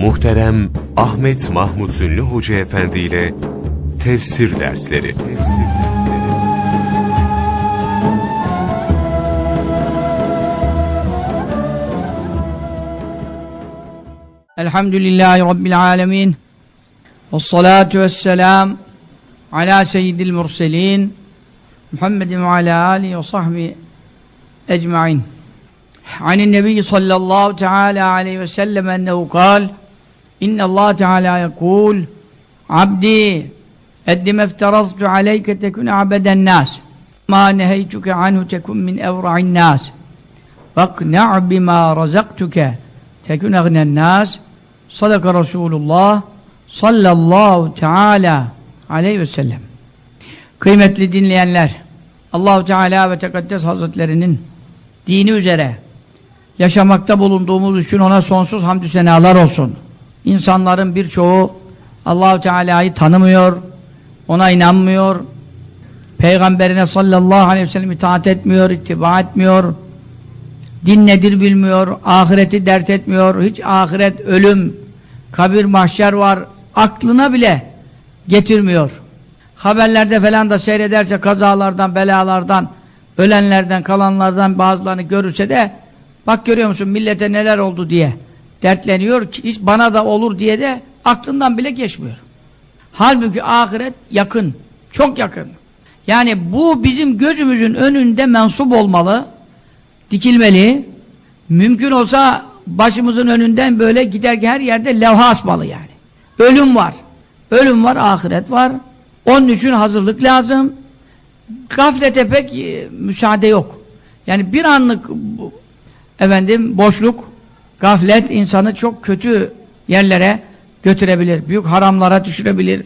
Muhterem Ahmet Mahmut Ünlü Hoca Efendi ile Tefsir Dersleri Elhamdülillahi Rabbil alemin Vessalatu vesselam Ala seyyidil murselin Muhammedin ve ala alihi ve sahbihi ecmain عن النبي صلى الله تعالى عليه وسلم أنه قال İnne Allah Teala yekul Abdi eddi mefteraztu aleyke tekun abeden nas ma neheytuke anhu tekun min evra'in nas fakna' bima razaktuke tekun agnen nas sadaka Resulullah sallallahu teala aleyhi ve sellem kıymetli dinleyenler Allahu Teala ve Tekaddes Hazretlerinin dini üzere yaşamakta bulunduğumuz için ona sonsuz hamdü senalar olsun. İnsanların birçoğu Allahu Teala'yı tanımıyor, ona inanmıyor, Peygamberine sallallahu aleyhi ve sellem itaat etmiyor, ittiba etmiyor, din nedir bilmiyor, ahireti dert etmiyor, hiç ahiret, ölüm, kabir, mahşer var, aklına bile getirmiyor. Haberlerde falan da seyrederse kazalardan, belalardan, ölenlerden, kalanlardan bazılarını görürse de bak görüyor musun millete neler oldu diye dertleniyor ki hiç bana da olur diye de aklından bile geçmiyor. Halbuki ahiret yakın, çok yakın. Yani bu bizim gözümüzün önünde mensup olmalı, dikilmeli. Mümkün olsa başımızın önünden böyle giderken her yerde levha asmalı yani. Ölüm var. Ölüm var, ahiret var. Onun için hazırlık lazım. Gaflete pek e, müsaade yok. Yani bir anlık efendim boşluk, gaflet insanı çok kötü yerlere götürebilir. Büyük haramlara düşürebilir.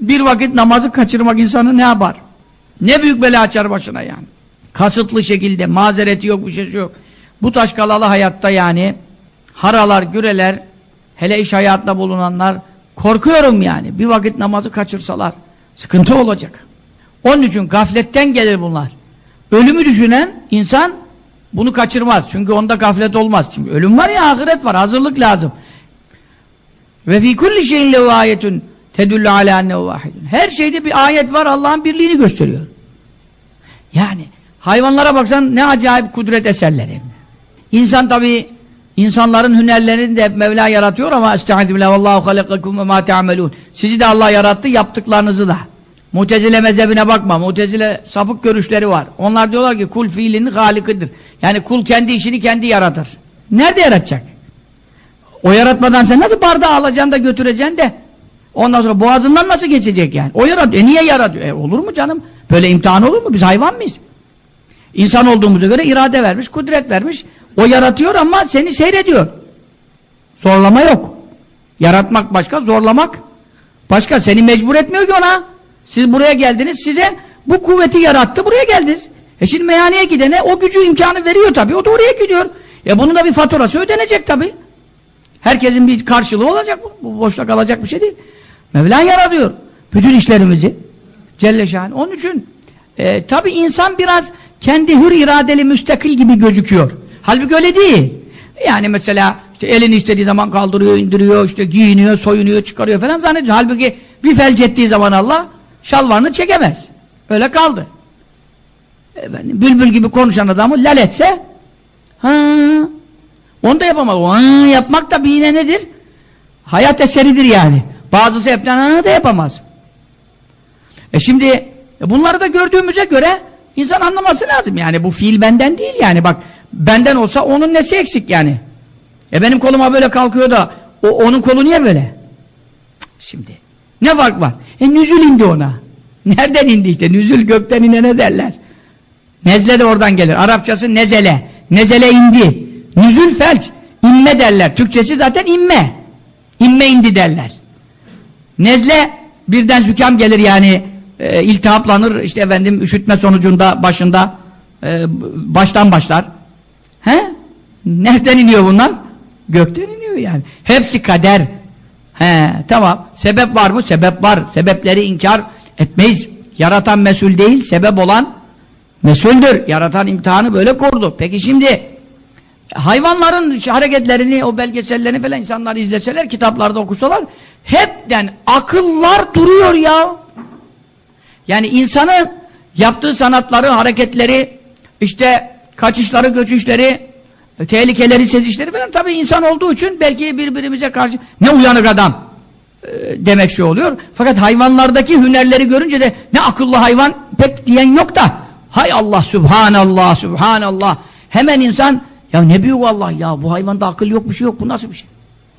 Bir vakit namazı kaçırmak insanı ne yapar? Ne büyük bela açar başına yani. Kasıtlı şekilde, mazereti yok, bir şey yok. Bu taşkalalı hayatta yani haralar, güreler, hele iş hayatında bulunanlar korkuyorum yani. Bir vakit namazı kaçırsalar sıkıntı olacak. Onun için gafletten gelir bunlar. Ölümü düşünen insan bunu kaçırmaz. Çünkü onda gaflet olmaz. Çünkü ölüm var ya ahiret var. Hazırlık lazım. Ve fi kulli şeyin lehu ayetun tedullu ala ennehu vahidun. Her şeyde bir ayet var Allah'ın birliğini gösteriyor. Yani hayvanlara baksan ne acayip kudret eserleri. İnsan tabi insanların hünerlerini de Mevla yaratıyor ama estaizu billah vallahu ve ma. Sizi de Allah yarattı yaptıklarınızı da. Mutezile mezhebine bakma. Mutezile sapık görüşleri var. Onlar diyorlar ki kul fiilinin halikidir. Yani kul kendi işini kendi yaratır. Nerede yaratacak? O yaratmadan sen nasıl bardağı alacaksın da götüreceksin de ondan sonra boğazından nasıl geçecek yani? O yaratıyor. E niye yaratıyor? E olur mu canım? Böyle imtihan olur mu? Biz hayvan mıyız? İnsan olduğumuza göre irade vermiş, kudret vermiş. O yaratıyor ama seni seyrediyor. Zorlama yok. Yaratmak başka, zorlamak başka. Seni mecbur etmiyor ki ona. Siz buraya geldiniz, size bu kuvveti yarattı, buraya geldiniz. E şimdi meyhaneye gidene o gücü imkanı veriyor tabii, o da oraya gidiyor. E bunun da bir faturası ödenecek tabii. Herkesin bir karşılığı olacak bu. Boşta kalacak bir şey değil. Mevla yaratıyor bütün işlerimizi. Celle şahin. Onun için e, tabii insan biraz kendi hür iradeli müstakil gibi gözüküyor. Halbuki öyle değil. Yani mesela işte elini istediği zaman kaldırıyor, indiriyor, işte giyiniyor, soyunuyor, çıkarıyor falan zannediyor. Halbuki bir felç ettiği zaman Allah şalvarını çekemez. Öyle kaldı. Efendim, bülbül gibi konuşan adamı lal etse ha, onu da yapamaz. Onu yapmak da bir yine nedir? Hayat eseridir yani. Bazısı ha da yapamaz. E şimdi e bunları da gördüğümüze göre insan anlaması lazım. Yani bu fiil benden değil yani. Bak benden olsa onun nesi eksik yani. E benim koluma böyle kalkıyor da o, onun kolu niye böyle? Şimdi ne fark var? E nüzül indi ona. Nereden indi işte? Nüzül gökten inene derler. Nezle de oradan gelir. Arapçası nezele. Nezele indi. Nüzül felç. İnme derler. Türkçesi zaten inme. İnme indi derler. Nezle birden zükam gelir yani e, iltihaplanır işte efendim üşütme sonucunda başında e, baştan başlar. He? Nereden iniyor bunlar? Gökten iniyor yani. Hepsi kader. He, tamam. Sebep var mı? Sebep var. Sebepleri inkar etmeyiz. Yaratan mesul değil, sebep olan mesuldür. Yaratan imtihanı böyle kurdu. Peki şimdi hayvanların hareketlerini, o belgesellerini falan insanlar izleseler, kitaplarda okusalar hepten akıllar duruyor ya. Yani insanın yaptığı sanatları, hareketleri, işte kaçışları, göçüşleri, tehlikeleri, sezişleri falan tabii insan olduğu için belki birbirimize karşı ne uyanık adam e, demek şey oluyor. Fakat hayvanlardaki hünerleri görünce de ne akıllı hayvan pek diyen yok da hay Allah, subhanallah, subhanallah hemen insan ya ne büyük Allah ya bu hayvanda akıl yok bir şey yok bu nasıl bir şey?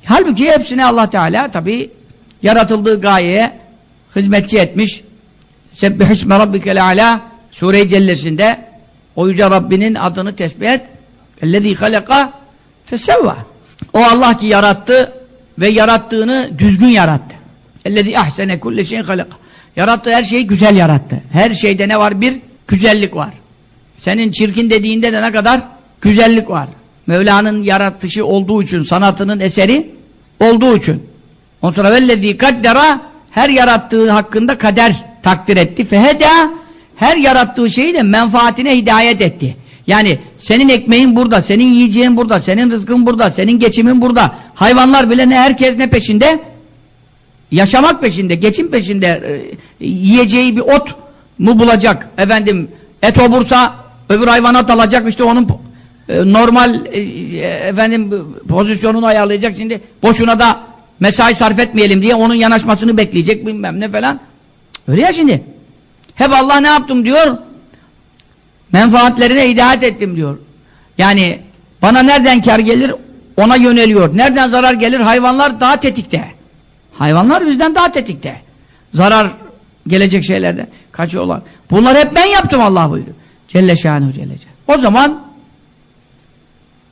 Halbuki hepsine Allah Teala tabii yaratıldığı gayeye hizmetçi etmiş. Sebbihisme rabbikel ala Sure-i Cellesinde o yüce Rabbinin adını tesbih et. Ellezî halaka fesevva. O Allah ki yarattı ve yarattığını düzgün yarattı. Ellezî ahsene kulle şeyin halaka. Yarattığı her şeyi güzel yarattı. Her şeyde ne var? Bir güzellik var. Senin çirkin dediğinde de ne kadar güzellik var. Mevla'nın yaratışı olduğu için, sanatının eseri olduğu için. Ondan sonra vellezî kaddera her yarattığı hakkında kader takdir etti. Feheda her yarattığı şeyi de menfaatine hidayet etti. Yani senin ekmeğin burada, senin yiyeceğin burada, senin rızkın burada, senin geçimin burada. Hayvanlar bile ne herkes ne peşinde? Yaşamak peşinde, geçim peşinde. E, yiyeceği bir ot mu bulacak? Efendim et obursa öbür hayvana dalacak işte onun e, normal e, efendim pozisyonunu ayarlayacak. Şimdi boşuna da mesai sarf etmeyelim diye onun yanaşmasını bekleyecek bilmem ne falan. Öyle ya şimdi. Hep Allah ne yaptım diyor? Menfaatlerine hidayet ettim diyor. Yani bana nereden kar gelir ona yöneliyor. Nereden zarar gelir? Hayvanlar daha tetikte. Hayvanlar bizden daha tetikte. Zarar gelecek şeylerden kaçıyorlar. Bunları hep ben yaptım Allah buyuruyor. Celle şanuhu celle O zaman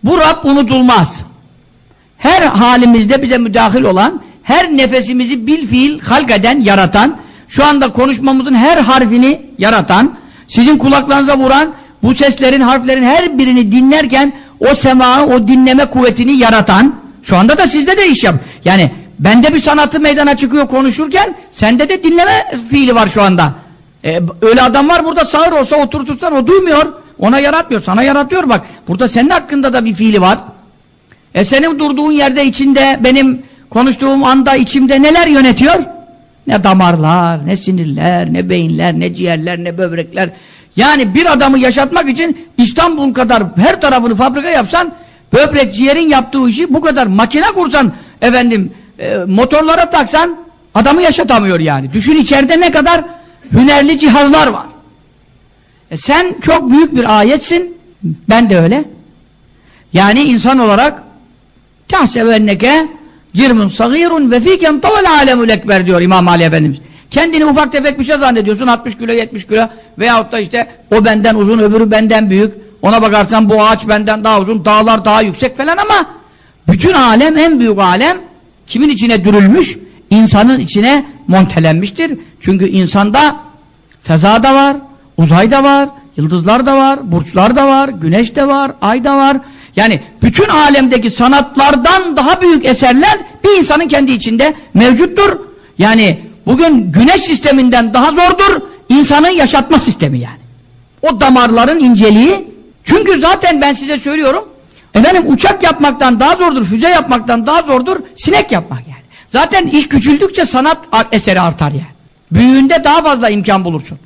bu Rab unutulmaz. Her halimizde bize müdahil olan, her nefesimizi bil fiil halk eden, yaratan, şu anda konuşmamızın her harfini yaratan, sizin kulaklarınıza vuran, bu seslerin, harflerin her birini dinlerken o sema, o dinleme kuvvetini yaratan, şu anda da sizde de iş yap. Yani bende bir sanatı meydana çıkıyor konuşurken, sende de dinleme fiili var şu anda. Ee, öyle adam var burada sağır olsa oturtursan o duymuyor. Ona yaratmıyor. Sana yaratıyor bak. Burada senin hakkında da bir fiili var. E senin durduğun yerde içinde benim konuştuğum anda içimde neler yönetiyor? Ne damarlar, ne sinirler, ne beyinler, ne ciğerler, ne böbrekler. Yani bir adamı yaşatmak için İstanbul kadar her tarafını fabrika yapsan böbrek ciğerin yaptığı işi bu kadar makine kursan efendim e, motorlara taksan adamı yaşatamıyor yani. Düşün içeride ne kadar hünerli cihazlar var. E sen çok büyük bir ayetsin. Ben de öyle. Yani insan olarak tahsebenneke cirmun sagirun ve fiken tavel alemul ekber diyor İmam Ali Efendimiz. Kendini ufak tefek bir şey zannediyorsun 60 kilo 70 kilo veyahut da işte o benden uzun öbürü benden büyük. Ona bakarsan bu ağaç benden daha uzun dağlar daha yüksek falan ama bütün alem en büyük alem kimin içine dürülmüş? İnsanın içine montelenmiştir. Çünkü insanda feza da var, uzay da var, yıldızlar da var, burçlar da var, güneş de var, ay da var. Yani bütün alemdeki sanatlardan daha büyük eserler bir insanın kendi içinde mevcuttur. Yani bugün güneş sisteminden daha zordur insanın yaşatma sistemi yani. O damarların inceliği çünkü zaten ben size söylüyorum efendim uçak yapmaktan daha zordur, füze yapmaktan daha zordur sinek yapmak yani. Zaten iş küçüldükçe sanat eseri artar yani. Büyüğünde daha fazla imkan bulursun.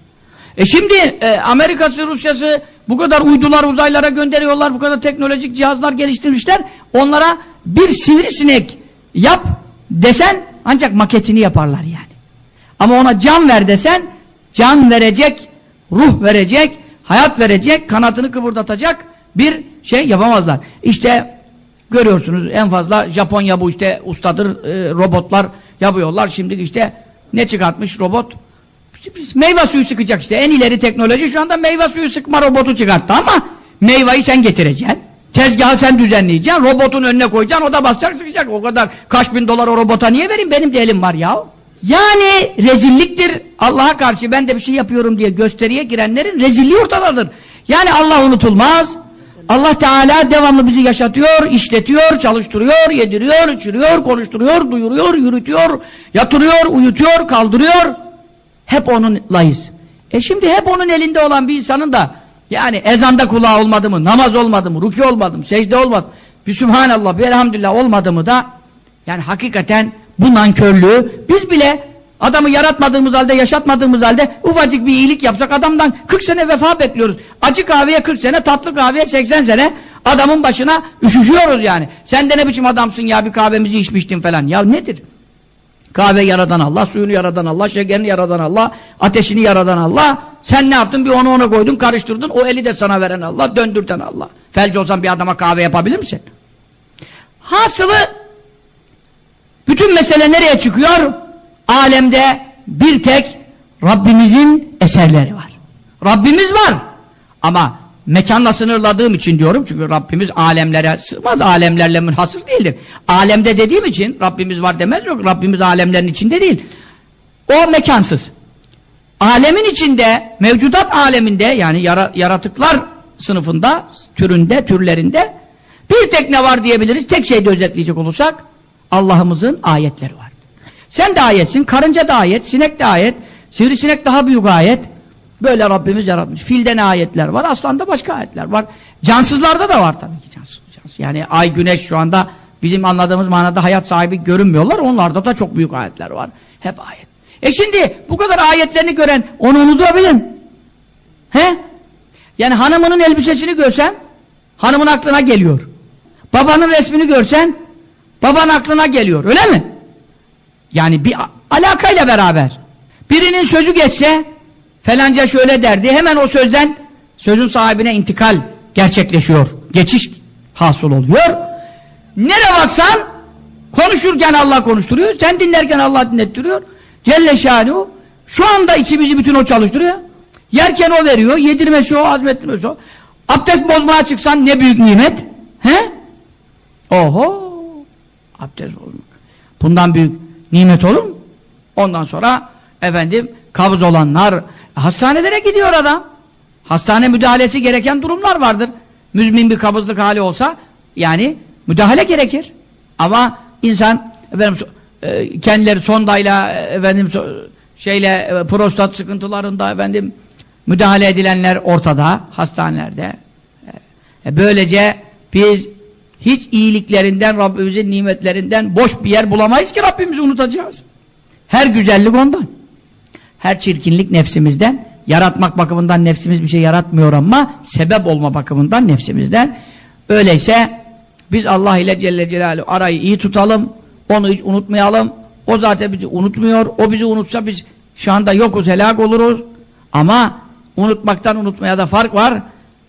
E şimdi e, Amerika'sı, Rusya'sı bu kadar uydular uzaylara gönderiyorlar, bu kadar teknolojik cihazlar geliştirmişler. Onlara bir sivrisinek yap desen ancak maketini yaparlar yani. Ama ona can ver desen can verecek, ruh verecek, hayat verecek, kanatını kıvırdatacak bir şey yapamazlar. İşte görüyorsunuz en fazla Japonya bu işte ustadır, e, robotlar yapıyorlar. Şimdi işte ne çıkartmış robot? Meyve suyu sıkacak işte. En ileri teknoloji şu anda meyve suyu sıkma robotu çıkarttı ama meyveyi sen getireceksin. Tezgahı sen düzenleyeceksin. Robotun önüne koyacaksın. O da basacak sıkacak. O kadar kaç bin dolar o robota niye vereyim? Benim de elim var ya. Yani rezilliktir. Allah'a karşı ben de bir şey yapıyorum diye gösteriye girenlerin rezilliği ortadadır. Yani Allah unutulmaz. Allah Teala devamlı bizi yaşatıyor, işletiyor, çalıştırıyor, yediriyor, içiriyor, konuşturuyor, duyuruyor, yürütüyor, yatırıyor, uyutuyor, kaldırıyor. Hep onunlayız. E şimdi hep onun elinde olan bir insanın da Yani ezanda kulağı olmadı mı, namaz olmadı mı, ruki olmadı mı, secde olmadı mı, bir Sübhanallah, bir Elhamdülillah olmadı mı da yani hakikaten bu nankörlüğü biz bile adamı yaratmadığımız halde, yaşatmadığımız halde ufacık bir iyilik yapsak adamdan 40 sene vefa bekliyoruz. Acı kahveye 40 sene, tatlı kahveye 80 sene adamın başına üşüşüyoruz yani. Sen de ne biçim adamsın ya bir kahvemizi içmiştin falan. Ya nedir? Kahve yaradan Allah, suyunu yaradan Allah, şekerini yaradan Allah, ateşini yaradan Allah. Sen ne yaptın? Bir onu ona koydun, karıştırdın. O eli de sana veren Allah, döndürten Allah. Felci olsan bir adama kahve yapabilir misin? Hasılı bütün mesele nereye çıkıyor? Alemde bir tek Rabbimizin eserleri var. Rabbimiz var. Ama mekanla sınırladığım için diyorum çünkü Rabbimiz alemlere sığmaz, alemlerle münhasır değildir. Alemde dediğim için Rabbimiz var demez yok. Rabbimiz alemlerin içinde değil. O mekansız. Alemin içinde, mevcudat aleminde yani yara, yaratıklar sınıfında, türünde, türlerinde bir tek ne var diyebiliriz. Tek şeyde özetleyecek olursak Allah'ımızın ayetleri var. Sen de ayetsin, karınca da ayet, sinek de ayet, sivrisinek daha büyük ayet. Böyle Rabbimiz yaratmış. Filde ne ayetler var, aslanda başka ayetler var. Cansızlarda da var tabii ki cansız. cansız. Yani ay, güneş şu anda bizim anladığımız manada hayat sahibi görünmüyorlar. Onlarda da çok büyük ayetler var. Hep ayet. E şimdi bu kadar ayetlerini gören onu unutabilir? He? Yani hanımının elbisesini görsen hanımın aklına geliyor. Babanın resmini görsen baban aklına geliyor. Öyle mi? Yani bir alakayla beraber. Birinin sözü geçse falanca şöyle derdi. Hemen o sözden sözün sahibine intikal gerçekleşiyor. Geçiş hasıl oluyor. Nere baksan konuşurken Allah konuşturuyor. Sen dinlerken Allah dinlettiriyor. Celle şanu şu anda içimizi bütün o çalıştırıyor. Yerken o veriyor. Yedirmesi o, azmettirmesi o. Abdest bozmaya çıksan ne büyük nimet. He? Oho! Abdest bozmak. Bundan büyük nimet olur mu? Ondan sonra efendim kabız olanlar hastanelere gidiyor adam. Hastane müdahalesi gereken durumlar vardır. Müzmin bir kabızlık hali olsa yani müdahale gerekir. Ama insan efendim e, kendileri sondayla efendim şeyle e, prostat sıkıntılarında efendim müdahale edilenler ortada hastanelerde. E, böylece biz hiç iyiliklerinden Rabbimizin nimetlerinden boş bir yer bulamayız ki Rabbimizi unutacağız. Her güzellik ondan. Her çirkinlik nefsimizden. Yaratmak bakımından nefsimiz bir şey yaratmıyor ama sebep olma bakımından nefsimizden. Öyleyse biz Allah ile Celle Celaluhu arayı iyi tutalım. Onu hiç unutmayalım. O zaten bizi unutmuyor. O bizi unutsa biz şu anda yokuz, helak oluruz. Ama unutmaktan unutmaya da fark var.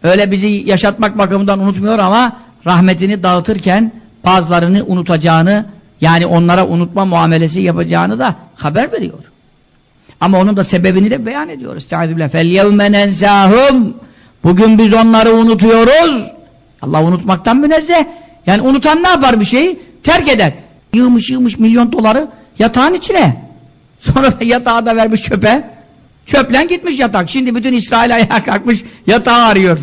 Öyle bizi yaşatmak bakımından unutmuyor ama rahmetini dağıtırken bazılarını unutacağını yani onlara unutma muamelesi yapacağını da haber veriyor. Ama onun da sebebini de beyan ediyoruz. فَالْيَوْمَ نَنْزَاهُمْ Bugün biz onları unutuyoruz. Allah unutmaktan münezzeh. Yani unutan ne yapar bir şeyi? Terk eder. Yığmış yığmış milyon doları yatağın içine. Sonra da yatağı da vermiş çöpe. Çöplen gitmiş yatak. Şimdi bütün İsrail ayağa kalkmış yatağı arıyor.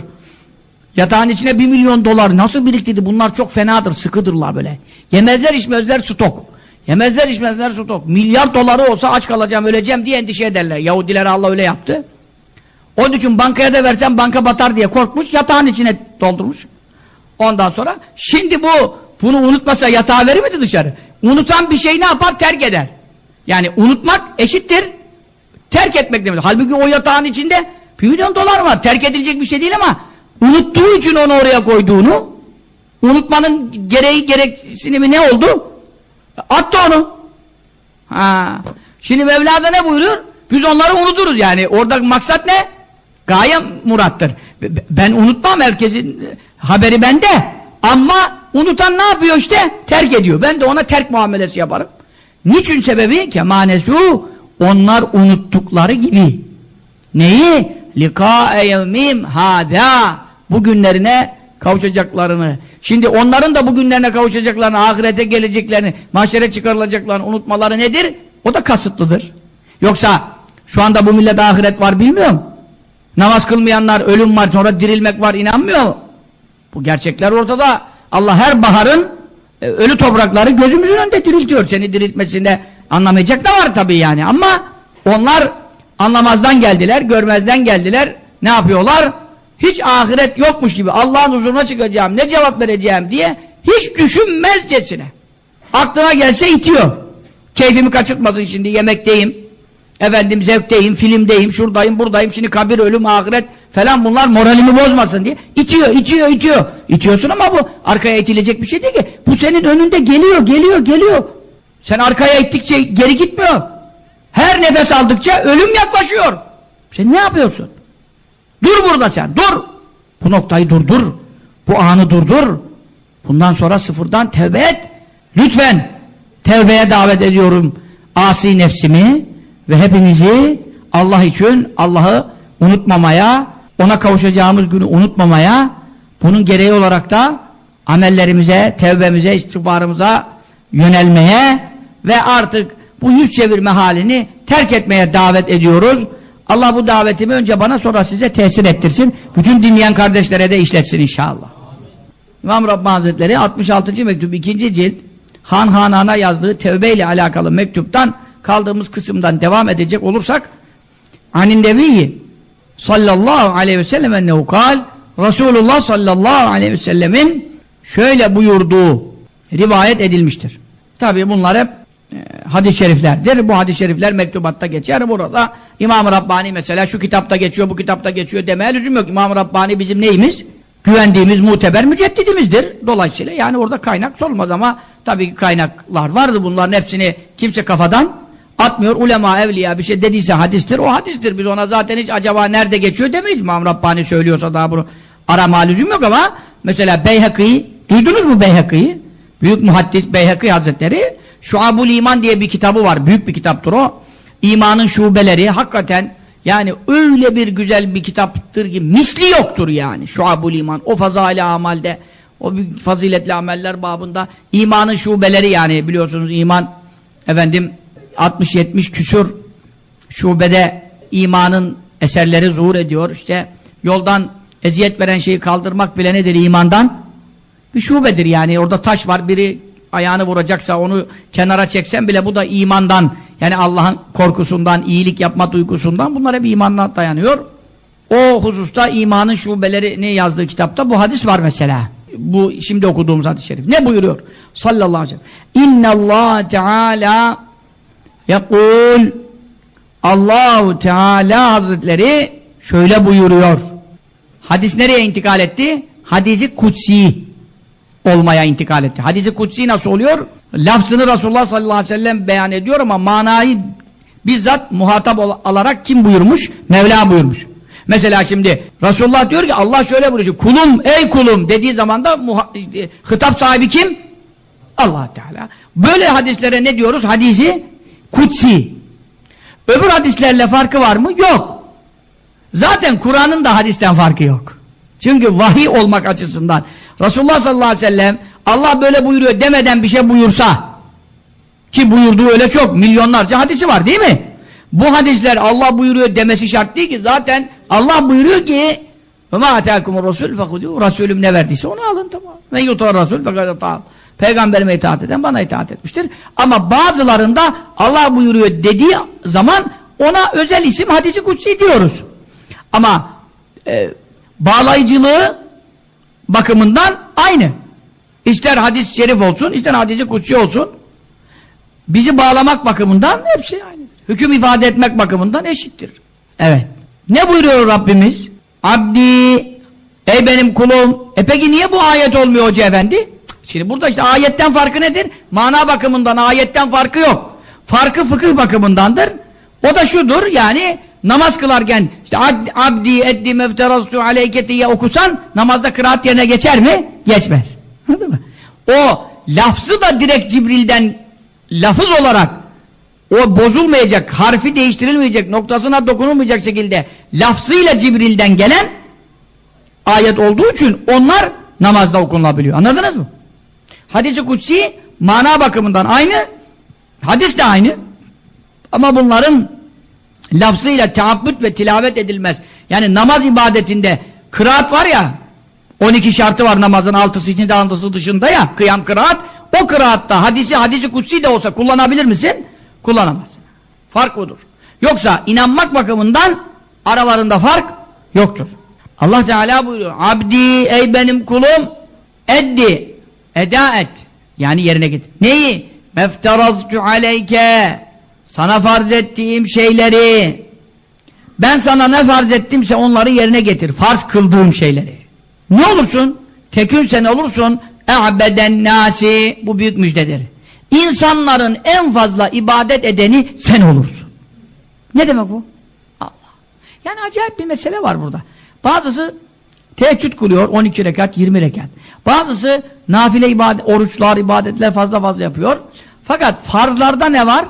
Yatağın içine bir milyon dolar nasıl biriktirdi? Bunlar çok fenadır, sıkıdırlar böyle. Yemezler içmezler stok. Yemezler içmezler stok. Milyar doları olsa aç kalacağım, öleceğim diye endişe ederler. Yahudiler Allah öyle yaptı. Onun için bankaya da versem banka batar diye korkmuş, yatağın içine doldurmuş. Ondan sonra, şimdi bu, bunu unutmasa yatağı verir miydi dışarı? Unutan bir şey ne yapar? Terk eder. Yani unutmak eşittir, terk etmek demek. Halbuki o yatağın içinde bir milyon dolar var. Terk edilecek bir şey değil ama unuttuğu için onu oraya koyduğunu unutmanın gereği gereksinimi ne oldu? Attı onu. Ha. Şimdi Mevla da ne buyuruyor? Biz onları unuturuz yani. Orada maksat ne? Gaye murattır. Ben unutmam herkesin haberi bende. Ama unutan ne yapıyor işte? Terk ediyor. Ben de ona terk muamelesi yaparım. Niçin sebebi? Kemanesu onlar unuttukları gibi. Neyi? Likâe yevmim hâdâ bugünlerine kavuşacaklarını. Şimdi onların da bugünlerine kavuşacaklarını, ahirete geleceklerini, mahşere çıkarılacaklarını unutmaları nedir? O da kasıtlıdır. Yoksa şu anda bu millet ahiret var bilmiyor mu? Namaz kılmayanlar, ölüm var, sonra dirilmek var inanmıyor mu? Bu gerçekler ortada. Allah her baharın e, ölü toprakları gözümüzün önünde diriltiyor. Seni diriltmesinde anlamayacak da var tabii yani. Ama onlar anlamazdan geldiler, görmezden geldiler. Ne yapıyorlar? Hiç ahiret yokmuş gibi Allah'ın huzuruna çıkacağım, ne cevap vereceğim diye hiç düşünmezcesine. Aklına gelse itiyor. Keyfimi kaçırtmasın şimdi yemekteyim. Efendim zevkteyim, filmdeyim, şuradayım, buradayım. Şimdi kabir, ölüm, ahiret falan bunlar moralimi bozmasın diye. itiyor, itiyor, itiyor. İtiyorsun ama bu arkaya itilecek bir şey değil ki. Bu senin önünde geliyor, geliyor, geliyor. Sen arkaya ittikçe geri gitmiyor. Her nefes aldıkça ölüm yaklaşıyor. Sen ne yapıyorsun? Dur burada sen, dur. Bu noktayı durdur. Bu anı durdur. Bundan sonra sıfırdan tevbe et. Lütfen tevbeye davet ediyorum asi nefsimi ve hepinizi Allah için Allah'ı unutmamaya, ona kavuşacağımız günü unutmamaya, bunun gereği olarak da amellerimize, tevbemize, istiğfarımıza yönelmeye ve artık bu yüz çevirme halini terk etmeye davet ediyoruz. Allah bu davetimi önce bana sonra size tesir ettirsin. Bütün dinleyen kardeşlere de işletsin inşallah. İmam Rabbani Hazretleri 66. mektup 2. cilt Han Hanan'a yazdığı tevbe ile alakalı mektuptan kaldığımız kısımdan devam edecek olursak Anin Nebiyi sallallahu aleyhi ve sellem ennehu kal Resulullah sallallahu aleyhi ve sellemin şöyle buyurduğu rivayet edilmiştir. Tabi bunlar hep hadis-i şeriflerdir. Bu hadis-i şerifler mektubatta geçer. Burada İmam-ı Rabbani mesela şu kitapta geçiyor, bu kitapta geçiyor demeye lüzum yok. İmam-ı Rabbani bizim neyimiz? Güvendiğimiz muteber müceddidimizdir. Dolayısıyla yani orada kaynak sorulmaz ama tabii kaynaklar vardı. Bunların hepsini kimse kafadan atmıyor. Ulema, evliya bir şey dediyse hadistir. O hadistir. Biz ona zaten hiç acaba nerede geçiyor demeyiz. İmam Rabbani söylüyorsa daha bunu arama lüzum yok ama mesela Beyhakî'yi duydunuz mu Beyhakî'yi? Büyük muhaddis Beyhakî Hazretleri Şuabul İman diye bir kitabı var. Büyük bir kitaptır o. İmanın şubeleri hakikaten yani öyle bir güzel bir kitaptır ki misli yoktur yani. Şuabul İman. O fazaili amalde o faziletli ameller babında imanın şubeleri yani biliyorsunuz iman efendim 60-70 küsur şubede imanın eserleri zuhur ediyor. İşte yoldan eziyet veren şeyi kaldırmak bile nedir imandan? Bir şubedir yani. Orada taş var biri ayağını vuracaksa onu kenara çeksen bile bu da imandan yani Allah'ın korkusundan, iyilik yapma duygusundan bunlar hep imandan dayanıyor. O hususta imanın şubelerini yazdığı kitapta bu hadis var mesela. Bu şimdi okuduğumuz hadis-i şerif. Ne buyuruyor? Sallallahu aleyhi ve sellem. İnna Allah Teala yakul Allahu Teala Hazretleri şöyle buyuruyor. Hadis nereye intikal etti? Hadisi kutsi olmaya intikal etti. Hadisi kutsi nasıl oluyor? Lafzını Resulullah sallallahu aleyhi ve sellem beyan ediyor ama manayı bizzat muhatap alarak kim buyurmuş? Mevla buyurmuş. Mesela şimdi Resulullah diyor ki Allah şöyle buyuruyor. Kulum ey kulum dediği zaman da hitap sahibi kim? allah Teala. Böyle hadislere ne diyoruz? Hadisi kutsi. Öbür hadislerle farkı var mı? Yok. Zaten Kur'an'ın da hadisten farkı yok. Çünkü vahiy olmak açısından Resulullah sallallahu aleyhi ve sellem Allah böyle buyuruyor demeden bir şey buyursa ki buyurduğu öyle çok milyonlarca hadisi var değil mi? Bu hadisler Allah buyuruyor demesi şart değil ki zaten Allah buyuruyor ki وَمَا اَتَاكُمُ الرَّسُولُ فَخُدُوا Resulüm ne verdiyse onu alın tamam. Ve yutar Resul fakat ta'al. Peygamberime itaat eden bana itaat etmiştir. Ama bazılarında Allah buyuruyor dediği zaman ona özel isim hadisi kutsi diyoruz. Ama e, bağlayıcılığı bakımından aynı. İster hadis-i şerif olsun, ister hadisi kutsi olsun. Bizi bağlamak bakımından hepsi aynıdır. Hüküm ifade etmek bakımından eşittir. Evet. Ne buyuruyor Rabbimiz? Abdi, ey benim kulum. E peki niye bu ayet olmuyor Hoca Efendi? Şimdi burada işte ayetten farkı nedir? Mana bakımından ayetten farkı yok. Farkı fıkıh bakımındandır. O da şudur yani namaz kılarken işte abdi eddi mefterastu aleyketiye okusan namazda kıraat yerine geçer mi? Geçmez. Anladın mı? O lafzı da direkt Cibril'den lafız olarak o bozulmayacak, harfi değiştirilmeyecek, noktasına dokunulmayacak şekilde lafzıyla Cibril'den gelen ayet olduğu için onlar namazda okunabiliyor. Anladınız mı? Hadis-i Kutsi mana bakımından aynı, hadis de aynı. Ama bunların lafzıyla teabbüt ve tilavet edilmez. Yani namaz ibadetinde kıraat var ya 12 şartı var namazın altısı içinde altısı dışında ya kıyam kıraat o kıraatta hadisi hadisi kutsi de olsa kullanabilir misin? Kullanamazsın. Fark budur. Yoksa inanmak bakımından aralarında fark yoktur. Allah Teala buyuruyor. Abdi ey benim kulum eddi. Eda et. Yani yerine git. Neyi? Mefteraztu aleyke. Sana farz ettiğim şeyleri. Ben sana ne farz ettimse onları yerine getir. Farz kıldığım şeyleri. Ne olursun? Tekün sen olursun. E'beden nasi. Bu büyük müjdedir. İnsanların en fazla ibadet edeni sen olursun. Ne demek bu? Allah. Yani acayip bir mesele var burada. Bazısı teheccüd kılıyor 12 rekat 20 rekat. Bazısı nafile ibadet, oruçlar, ibadetler fazla fazla yapıyor. Fakat farzlarda ne var?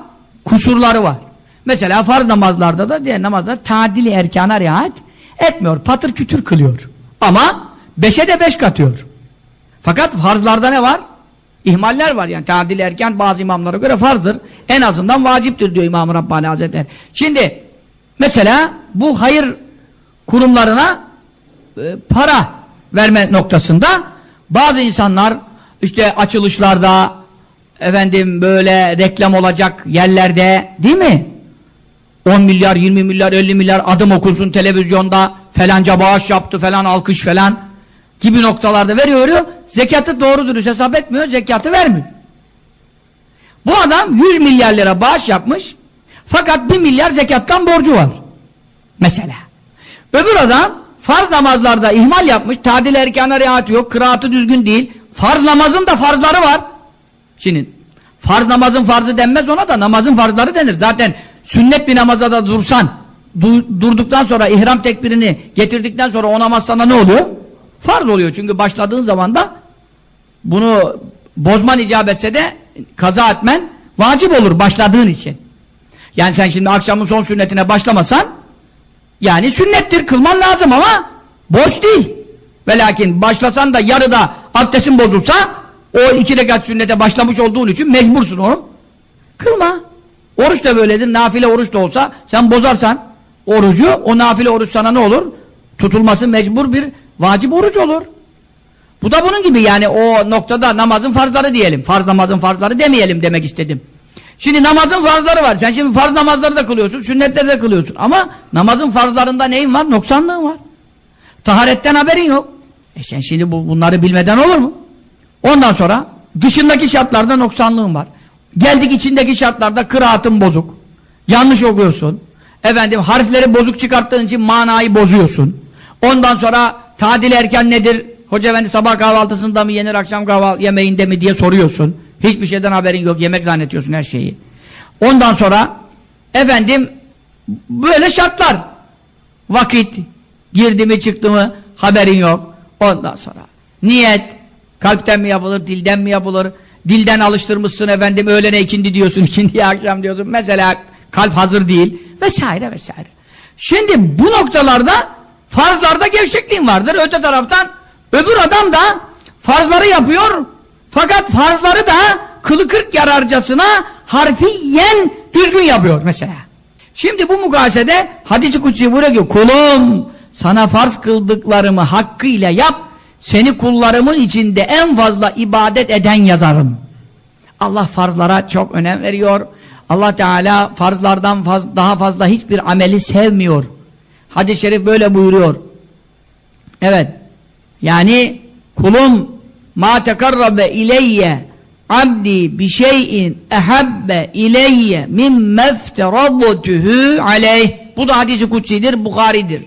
Kusurları var. Mesela farz namazlarda da diğer namazlarda tadili erkana riayet etmiyor. Patır kütür kılıyor. Ama beşe de beş katıyor. Fakat farzlarda ne var? İhmaller var yani. Tadil erken bazı imamlara göre farzdır. En azından vaciptir diyor İmam-ı Rabbani Hazretleri. Şimdi mesela bu hayır kurumlarına e, para verme noktasında bazı insanlar işte açılışlarda efendim böyle reklam olacak yerlerde değil mi? 10 milyar, 20 milyar, 50 milyar adım okunsun televizyonda falanca bağış yaptı falan alkış falan gibi noktalarda veriyor, veriyor. Zekatı doğru dürüst hesap etmiyor, zekatı vermiyor. Bu adam 100 milyar lira bağış yapmış fakat 1 milyar zekattan borcu var. Mesela. Öbür adam farz namazlarda ihmal yapmış, tadil erkana riayet yok, kıraatı düzgün değil. Farz namazın da farzları var. Şimdi farz namazın farzı denmez ona da namazın farzları denir. Zaten sünnet bir namaza da dursan, du durduktan sonra ihram tekbirini getirdikten sonra o namaz sana ne oluyor? Farz oluyor. Çünkü başladığın zaman da bunu bozman icap etse de kaza etmen vacip olur başladığın için. Yani sen şimdi akşamın son sünnetine başlamasan yani sünnettir kılman lazım ama borç değil. Ve lakin başlasan da yarıda abdestin bozulsa o iki rekat sünnete başlamış olduğun için mecbursun onu. Kılma. Oruç da böyledir. Nafile oruç da olsa sen bozarsan orucu o nafile oruç sana ne olur? Tutulması mecbur bir vacip oruç olur. Bu da bunun gibi yani o noktada namazın farzları diyelim. Farz namazın farzları demeyelim demek istedim. Şimdi namazın farzları var. Sen şimdi farz namazları da kılıyorsun, sünnetleri de kılıyorsun. Ama namazın farzlarında neyin var? Noksanlığın var. Taharetten haberin yok. E sen şimdi bu, bunları bilmeden olur mu? Ondan sonra dışındaki şartlarda noksanlığın var. Geldik içindeki şartlarda kıraatın bozuk. Yanlış okuyorsun. Efendim harfleri bozuk çıkarttığın için manayı bozuyorsun. Ondan sonra tadil erken nedir? Hoca efendi sabah kahvaltısında mı yenir akşam kahvaltı yemeğinde mi diye soruyorsun. Hiçbir şeyden haberin yok. Yemek zannetiyorsun her şeyi. Ondan sonra efendim böyle şartlar. Vakit girdi mi çıktı mı haberin yok. Ondan sonra niyet kalpten mi yapılır, dilden mi yapılır? Dilden alıştırmışsın efendim öğlene ikindi diyorsun, ikindiye akşam diyorsun. Mesela kalp hazır değil vesaire vesaire. Şimdi bu noktalarda farzlarda gevşekliğin vardır. Öte taraftan öbür adam da farzları yapıyor fakat farzları da kılı kırk yararcasına harfiyen düzgün yapıyor mesela. Şimdi bu mukayesede hadis-i kutsi buyuruyor kulum sana farz kıldıklarımı hakkıyla yap seni kullarımın içinde en fazla ibadet eden yazarım. Allah farzlara çok önem veriyor. Allah Teala farzlardan faz, daha fazla hiçbir ameli sevmiyor. Hadis-i şerif böyle buyuruyor. Evet. Yani kulum ma tekarrabe ileyye abdi bi şeyin ehabbe ileyye mimme efteradtuhu aleyh. Bu da hadisi kutsidir, Bukhari'dir.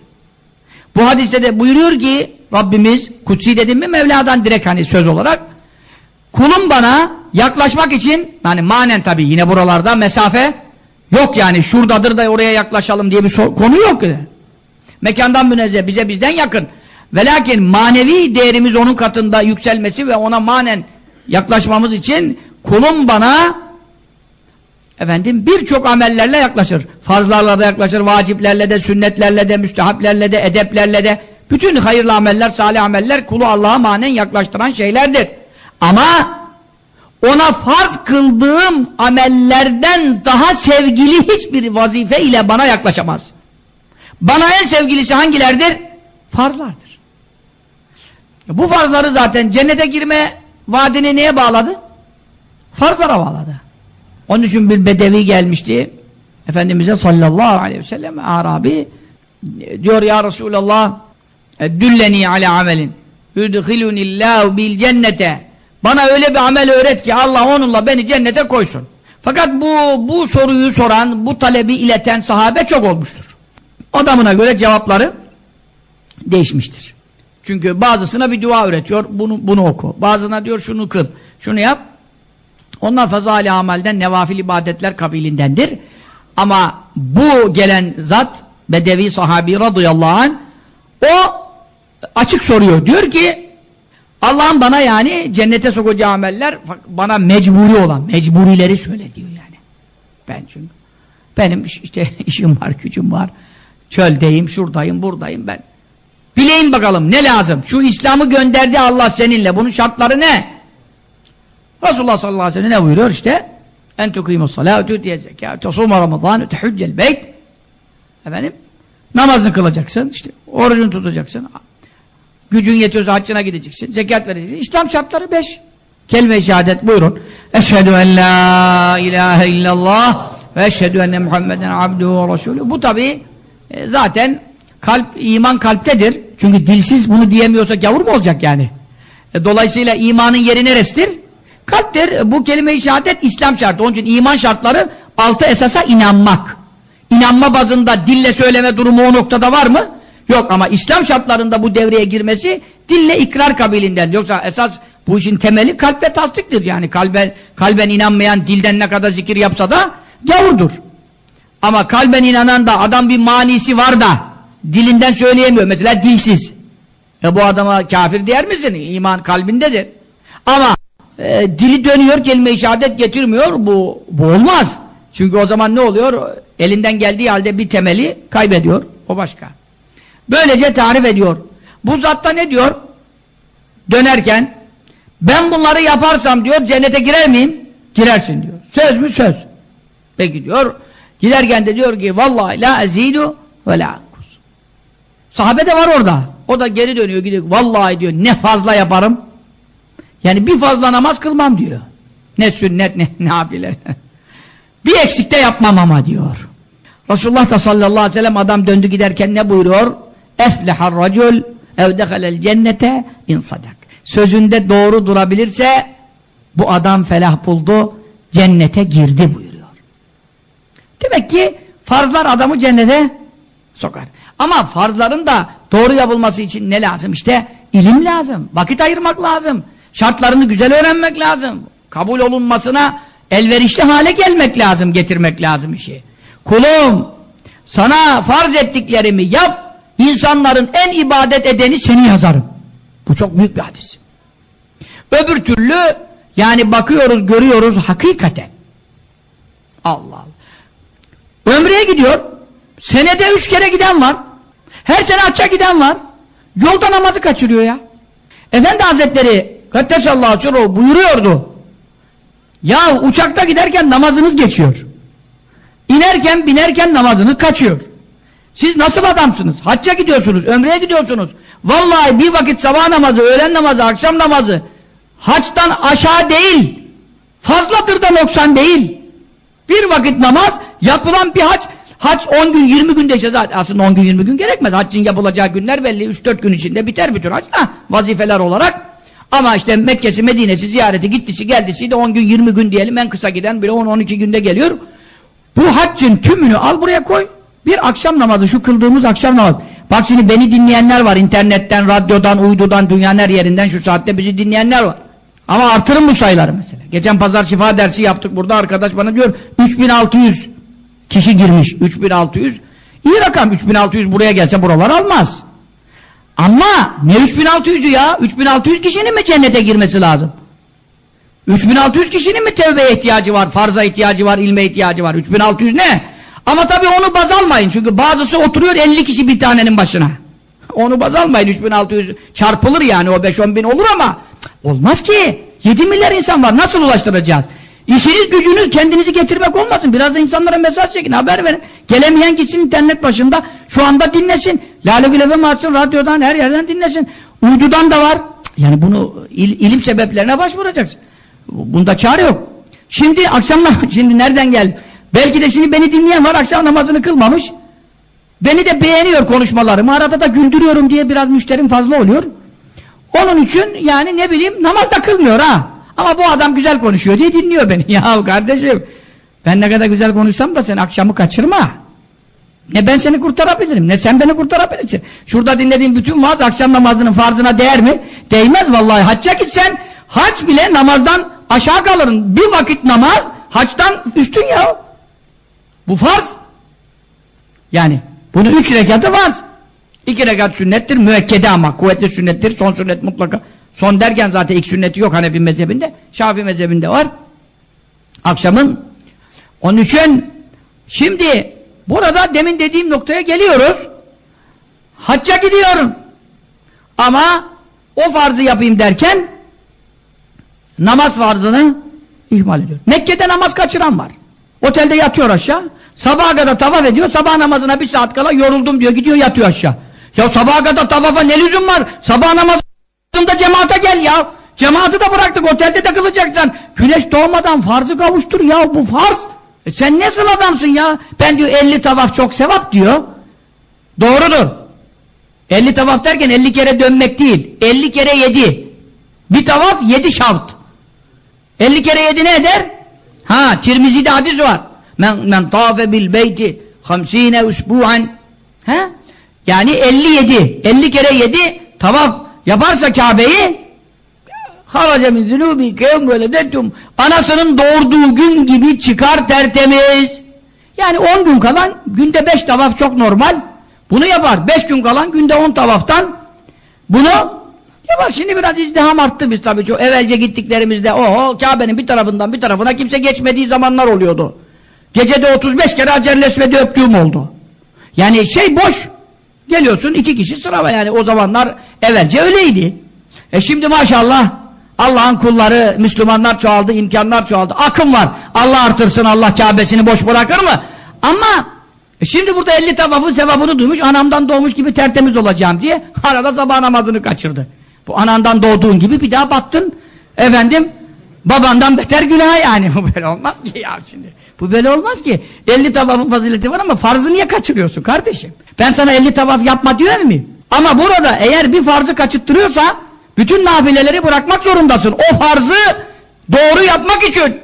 Bu hadiste de buyuruyor ki Rabbimiz kutsi dedim mi Mevla'dan direkt hani söz olarak kulum bana yaklaşmak için yani manen tabi yine buralarda mesafe yok yani şuradadır da oraya yaklaşalım diye bir konu yok. Mekandan münezzeh bize bizden yakın. Ve lakin manevi değerimiz onun katında yükselmesi ve ona manen yaklaşmamız için kulum bana efendim birçok amellerle yaklaşır. Farzlarla da yaklaşır, vaciplerle de, sünnetlerle de, müstehaplerle de, edeplerle de. Bütün hayırlı ameller, salih ameller kulu Allah'a manen yaklaştıran şeylerdir. Ama ona farz kıldığım amellerden daha sevgili hiçbir vazife ile bana yaklaşamaz. Bana en sevgilisi hangilerdir? Farzlardır. Bu farzları zaten cennete girme vaadini neye bağladı? Farzlara bağladı. Onun için bir bedevi gelmişti. Efendimiz'e sallallahu aleyhi ve sellem Arabi diyor ya Resulallah Dülleni ala amelin. Yudhilunillahu bil cennete. Bana öyle bir amel öğret ki Allah onunla beni cennete koysun. Fakat bu bu soruyu soran, bu talebi ileten sahabe çok olmuştur. Adamına göre cevapları değişmiştir. Çünkü bazısına bir dua öğretiyor, bunu, bunu oku. Bazına diyor şunu kıl, şunu yap. Onlar fazali amelden nevafil ibadetler kabilindendir. Ama bu gelen zat, Bedevi sahabi radıyallahu anh, o açık soruyor. Diyor ki, Allah'ın bana yani cennete sokacağı ameller bana mecburi olan, mecburileri söyle diyor yani. Ben çünkü, benim işte işim var, gücüm var, çöldeyim, şuradayım, buradayım ben. Bileyim bakalım ne lazım? Şu İslam'ı gönderdi Allah seninle. Bunun şartları ne? Resulullah sallallahu aleyhi ve sellem ne buyuruyor işte? En tukimus salâtu diye zekâ, tesûma ramazân, tehuccel beyt. Efendim? Namazını kılacaksın, işte orucunu tutacaksın. Gücün yetiyorsa haccına gideceksin, zekat vereceksin. İslam şartları beş. Kelime-i şehadet buyurun. Eşhedü en la ilahe illallah ve eşhedü enne Muhammeden abduhu ve resulü. Bu tabi e, zaten kalp, iman kalptedir. Çünkü dilsiz bunu diyemiyorsa gavur mu olacak yani? E, dolayısıyla imanın yeri neresidir? Kalptir. E, bu kelime-i şehadet İslam şartı. Onun için iman şartları altı esasa inanmak. İnanma bazında dille söyleme durumu o noktada var mı? Yok ama İslam şartlarında bu devreye girmesi dille ikrar kabilinden. Yoksa esas bu işin temeli kalp ve tasdiktir. Yani kalben, kalben inanmayan dilden ne kadar zikir yapsa da gavurdur. Ama kalben inanan da adam bir manisi var da dilinden söyleyemiyor. Mesela dilsiz. E bu adama kafir diyer misin? İman kalbindedir. Ama e, dili dönüyor kelime-i şehadet getirmiyor. Bu, bu olmaz. Çünkü o zaman ne oluyor? Elinden geldiği halde bir temeli kaybediyor. O başka. Böylece tarif ediyor. Bu zatta ne diyor? Dönerken ben bunları yaparsam diyor cennete girer miyim? Girersin diyor. Söz mü? Söz. Peki diyor. Giderken de diyor ki vallahi la azidu ve la ankus. Sahabe de var orada. O da geri dönüyor gidiyor. Vallahi diyor ne fazla yaparım. Yani bir fazla namaz kılmam diyor. Ne sünnet ne nafiler. bir eksikte yapmam ama diyor. Resulullah da sallallahu aleyhi ve sellem adam döndü giderken ne buyuruyor? Eflehar racul ev dehalel cennete insadak. Sözünde doğru durabilirse bu adam felah buldu, cennete girdi buyuruyor. Demek ki farzlar adamı cennete sokar. Ama farzların da doğru yapılması için ne lazım? İşte ilim lazım, vakit ayırmak lazım, şartlarını güzel öğrenmek lazım, kabul olunmasına elverişli hale gelmek lazım, getirmek lazım işi. Kulum, sana farz ettiklerimi yap, insanların en ibadet edeni seni yazarım. Bu çok büyük bir hadis. Öbür türlü yani bakıyoruz, görüyoruz hakikaten. Allah Allah. Ömreye gidiyor. Senede üç kere giden var. Her sene açça giden var. Yolda namazı kaçırıyor ya. Efendi Hazretleri Kaddesallahu buyuruyordu. Ya uçakta giderken namazınız geçiyor. İnerken binerken namazınız kaçıyor. Siz nasıl adamsınız? Hacca gidiyorsunuz, ömreye gidiyorsunuz. Vallahi bir vakit sabah namazı, öğlen namazı, akşam namazı haçtan aşağı değil. Fazladır da noksan değil. Bir vakit namaz, yapılan bir haç, haç 10 gün 20 günde işte zaten aslında 10 gün 20 gün gerekmez. Haccın yapılacağı günler belli 3-4 gün içinde biter bütün haç da vazifeler olarak. Ama işte Mekke'si, Medine'si, ziyareti, gittisi, geldisi de 10 gün 20 gün diyelim en kısa giden bile 10-12 günde geliyor. Bu haccın tümünü al buraya koy. Bir akşam namazı, şu kıldığımız akşam namazı. Bak şimdi beni dinleyenler var internetten, radyodan, uydudan, dünyanın her yerinden şu saatte bizi dinleyenler var. Ama artırın bu sayıları mesela. Geçen pazar şifa dersi yaptık burada arkadaş bana diyor 3600 kişi girmiş. 3600. İyi rakam 3600 buraya gelse buralar almaz. Ama ne 3600'ü ya? 3600 kişinin mi cennete girmesi lazım? 3600 kişinin mi tevbeye ihtiyacı var, farza ihtiyacı var, ilme ihtiyacı var? 3600 ne? Ama tabii onu baz almayın. Çünkü bazısı oturuyor 50 kişi bir tanenin başına. Onu baz almayın. 3600 çarpılır yani o 5-10 bin olur ama olmaz ki. 7 milyar insan var. Nasıl ulaştıracağız? İşiniz gücünüz kendinizi getirmek olmasın. Biraz da insanlara mesaj çekin, haber verin. Gelemeyen gitsin internet başında. Şu anda dinlesin. Lale Gülefem açsın, radyodan, her yerden dinlesin. Uydudan da var. Yani bunu il, ilim sebeplerine başvuracaksın. Bunda çare yok. Şimdi akşamlar, şimdi nereden gel? Belki de şimdi beni dinleyen var, akşam namazını kılmamış. Beni de beğeniyor konuşmalarımı. Arada da güldürüyorum diye biraz müşterim fazla oluyor. Onun için yani ne bileyim namaz da kılmıyor ha. Ama bu adam güzel konuşuyor diye dinliyor beni. Ya kardeşim ben ne kadar güzel konuşsam da sen akşamı kaçırma. Ne ben seni kurtarabilirim ne sen beni kurtarabilirsin. Şurada dinlediğin bütün vaaz akşam namazının farzına değer mi? Değmez vallahi. Hacca gitsen hac bile namazdan aşağı kalırın. Bir vakit namaz haçtan üstün ya. Bu farz. Yani bunu üç rekatı farz. İki rekat sünnettir müekkede ama kuvvetli sünnettir. Son sünnet mutlaka. Son derken zaten ilk sünneti yok Hanefi mezhebinde. Şafii mezhebinde var. Akşamın onun için şimdi burada demin dediğim noktaya geliyoruz. Hacca gidiyorum. Ama o farzı yapayım derken namaz farzını ihmal ediyor. Mekke'de namaz kaçıran var. Otelde yatıyor aşağı. Sabaha kadar tavaf ediyor. Sabah namazına bir saat kala yoruldum diyor. Gidiyor yatıyor aşağı. Ya sabaha kadar tavafa ne lüzum var? Sabah namazında cemaate gel ya. Cemaati de bıraktık. Otelde de kılacaksın. Güneş doğmadan farzı kavuştur ya. Bu farz. E sen nasıl adamsın ya? Ben diyor 50 tavaf çok sevap diyor. Doğrudur. 50 tavaf derken 50 kere dönmek değil. 50 kere 7. Bir tavaf 7 şavt. 50 kere 7 ne eder? Ha, Tirmizi'de hadis var. Men, men tafe bil beyti hamsine usbu'an ha? Yani 57. 50 kere 7 tavaf yaparsa Kabe'yi haraca min zunubi kevm böyle detum anasının doğurduğu gün gibi çıkar tertemiz. Yani 10 gün kalan günde 5 tavaf çok normal. Bunu yapar. 5 gün kalan günde 10 tavaftan bunu yapar. Şimdi biraz izdiham arttı biz tabii. Çok evvelce gittiklerimizde o Kabe'nin bir tarafından bir tarafına kimse geçmediği zamanlar oluyordu. Gecede 35 kere Hacer-i Esved'i öptüğüm oldu. Yani şey boş. Geliyorsun iki kişi sıra var yani o zamanlar evvelce öyleydi. E şimdi maşallah Allah'ın kulları, Müslümanlar çoğaldı, imkanlar çoğaldı. Akım var. Allah artırsın, Allah Kabe'sini boş bırakır mı? Ama e şimdi burada 50 tavafın sevabını duymuş, anamdan doğmuş gibi tertemiz olacağım diye arada sabah namazını kaçırdı. Bu anandan doğduğun gibi bir daha battın. Efendim, babandan beter günah yani. Bu böyle olmaz ki ya şimdi. Bu böyle olmaz ki. 50 tavafın fazileti var ama farzı niye kaçırıyorsun kardeşim? Ben sana 50 tavaf yapma diyor muyum? Ama burada eğer bir farzı kaçırttırıyorsa bütün nafileleri bırakmak zorundasın. O farzı doğru yapmak için.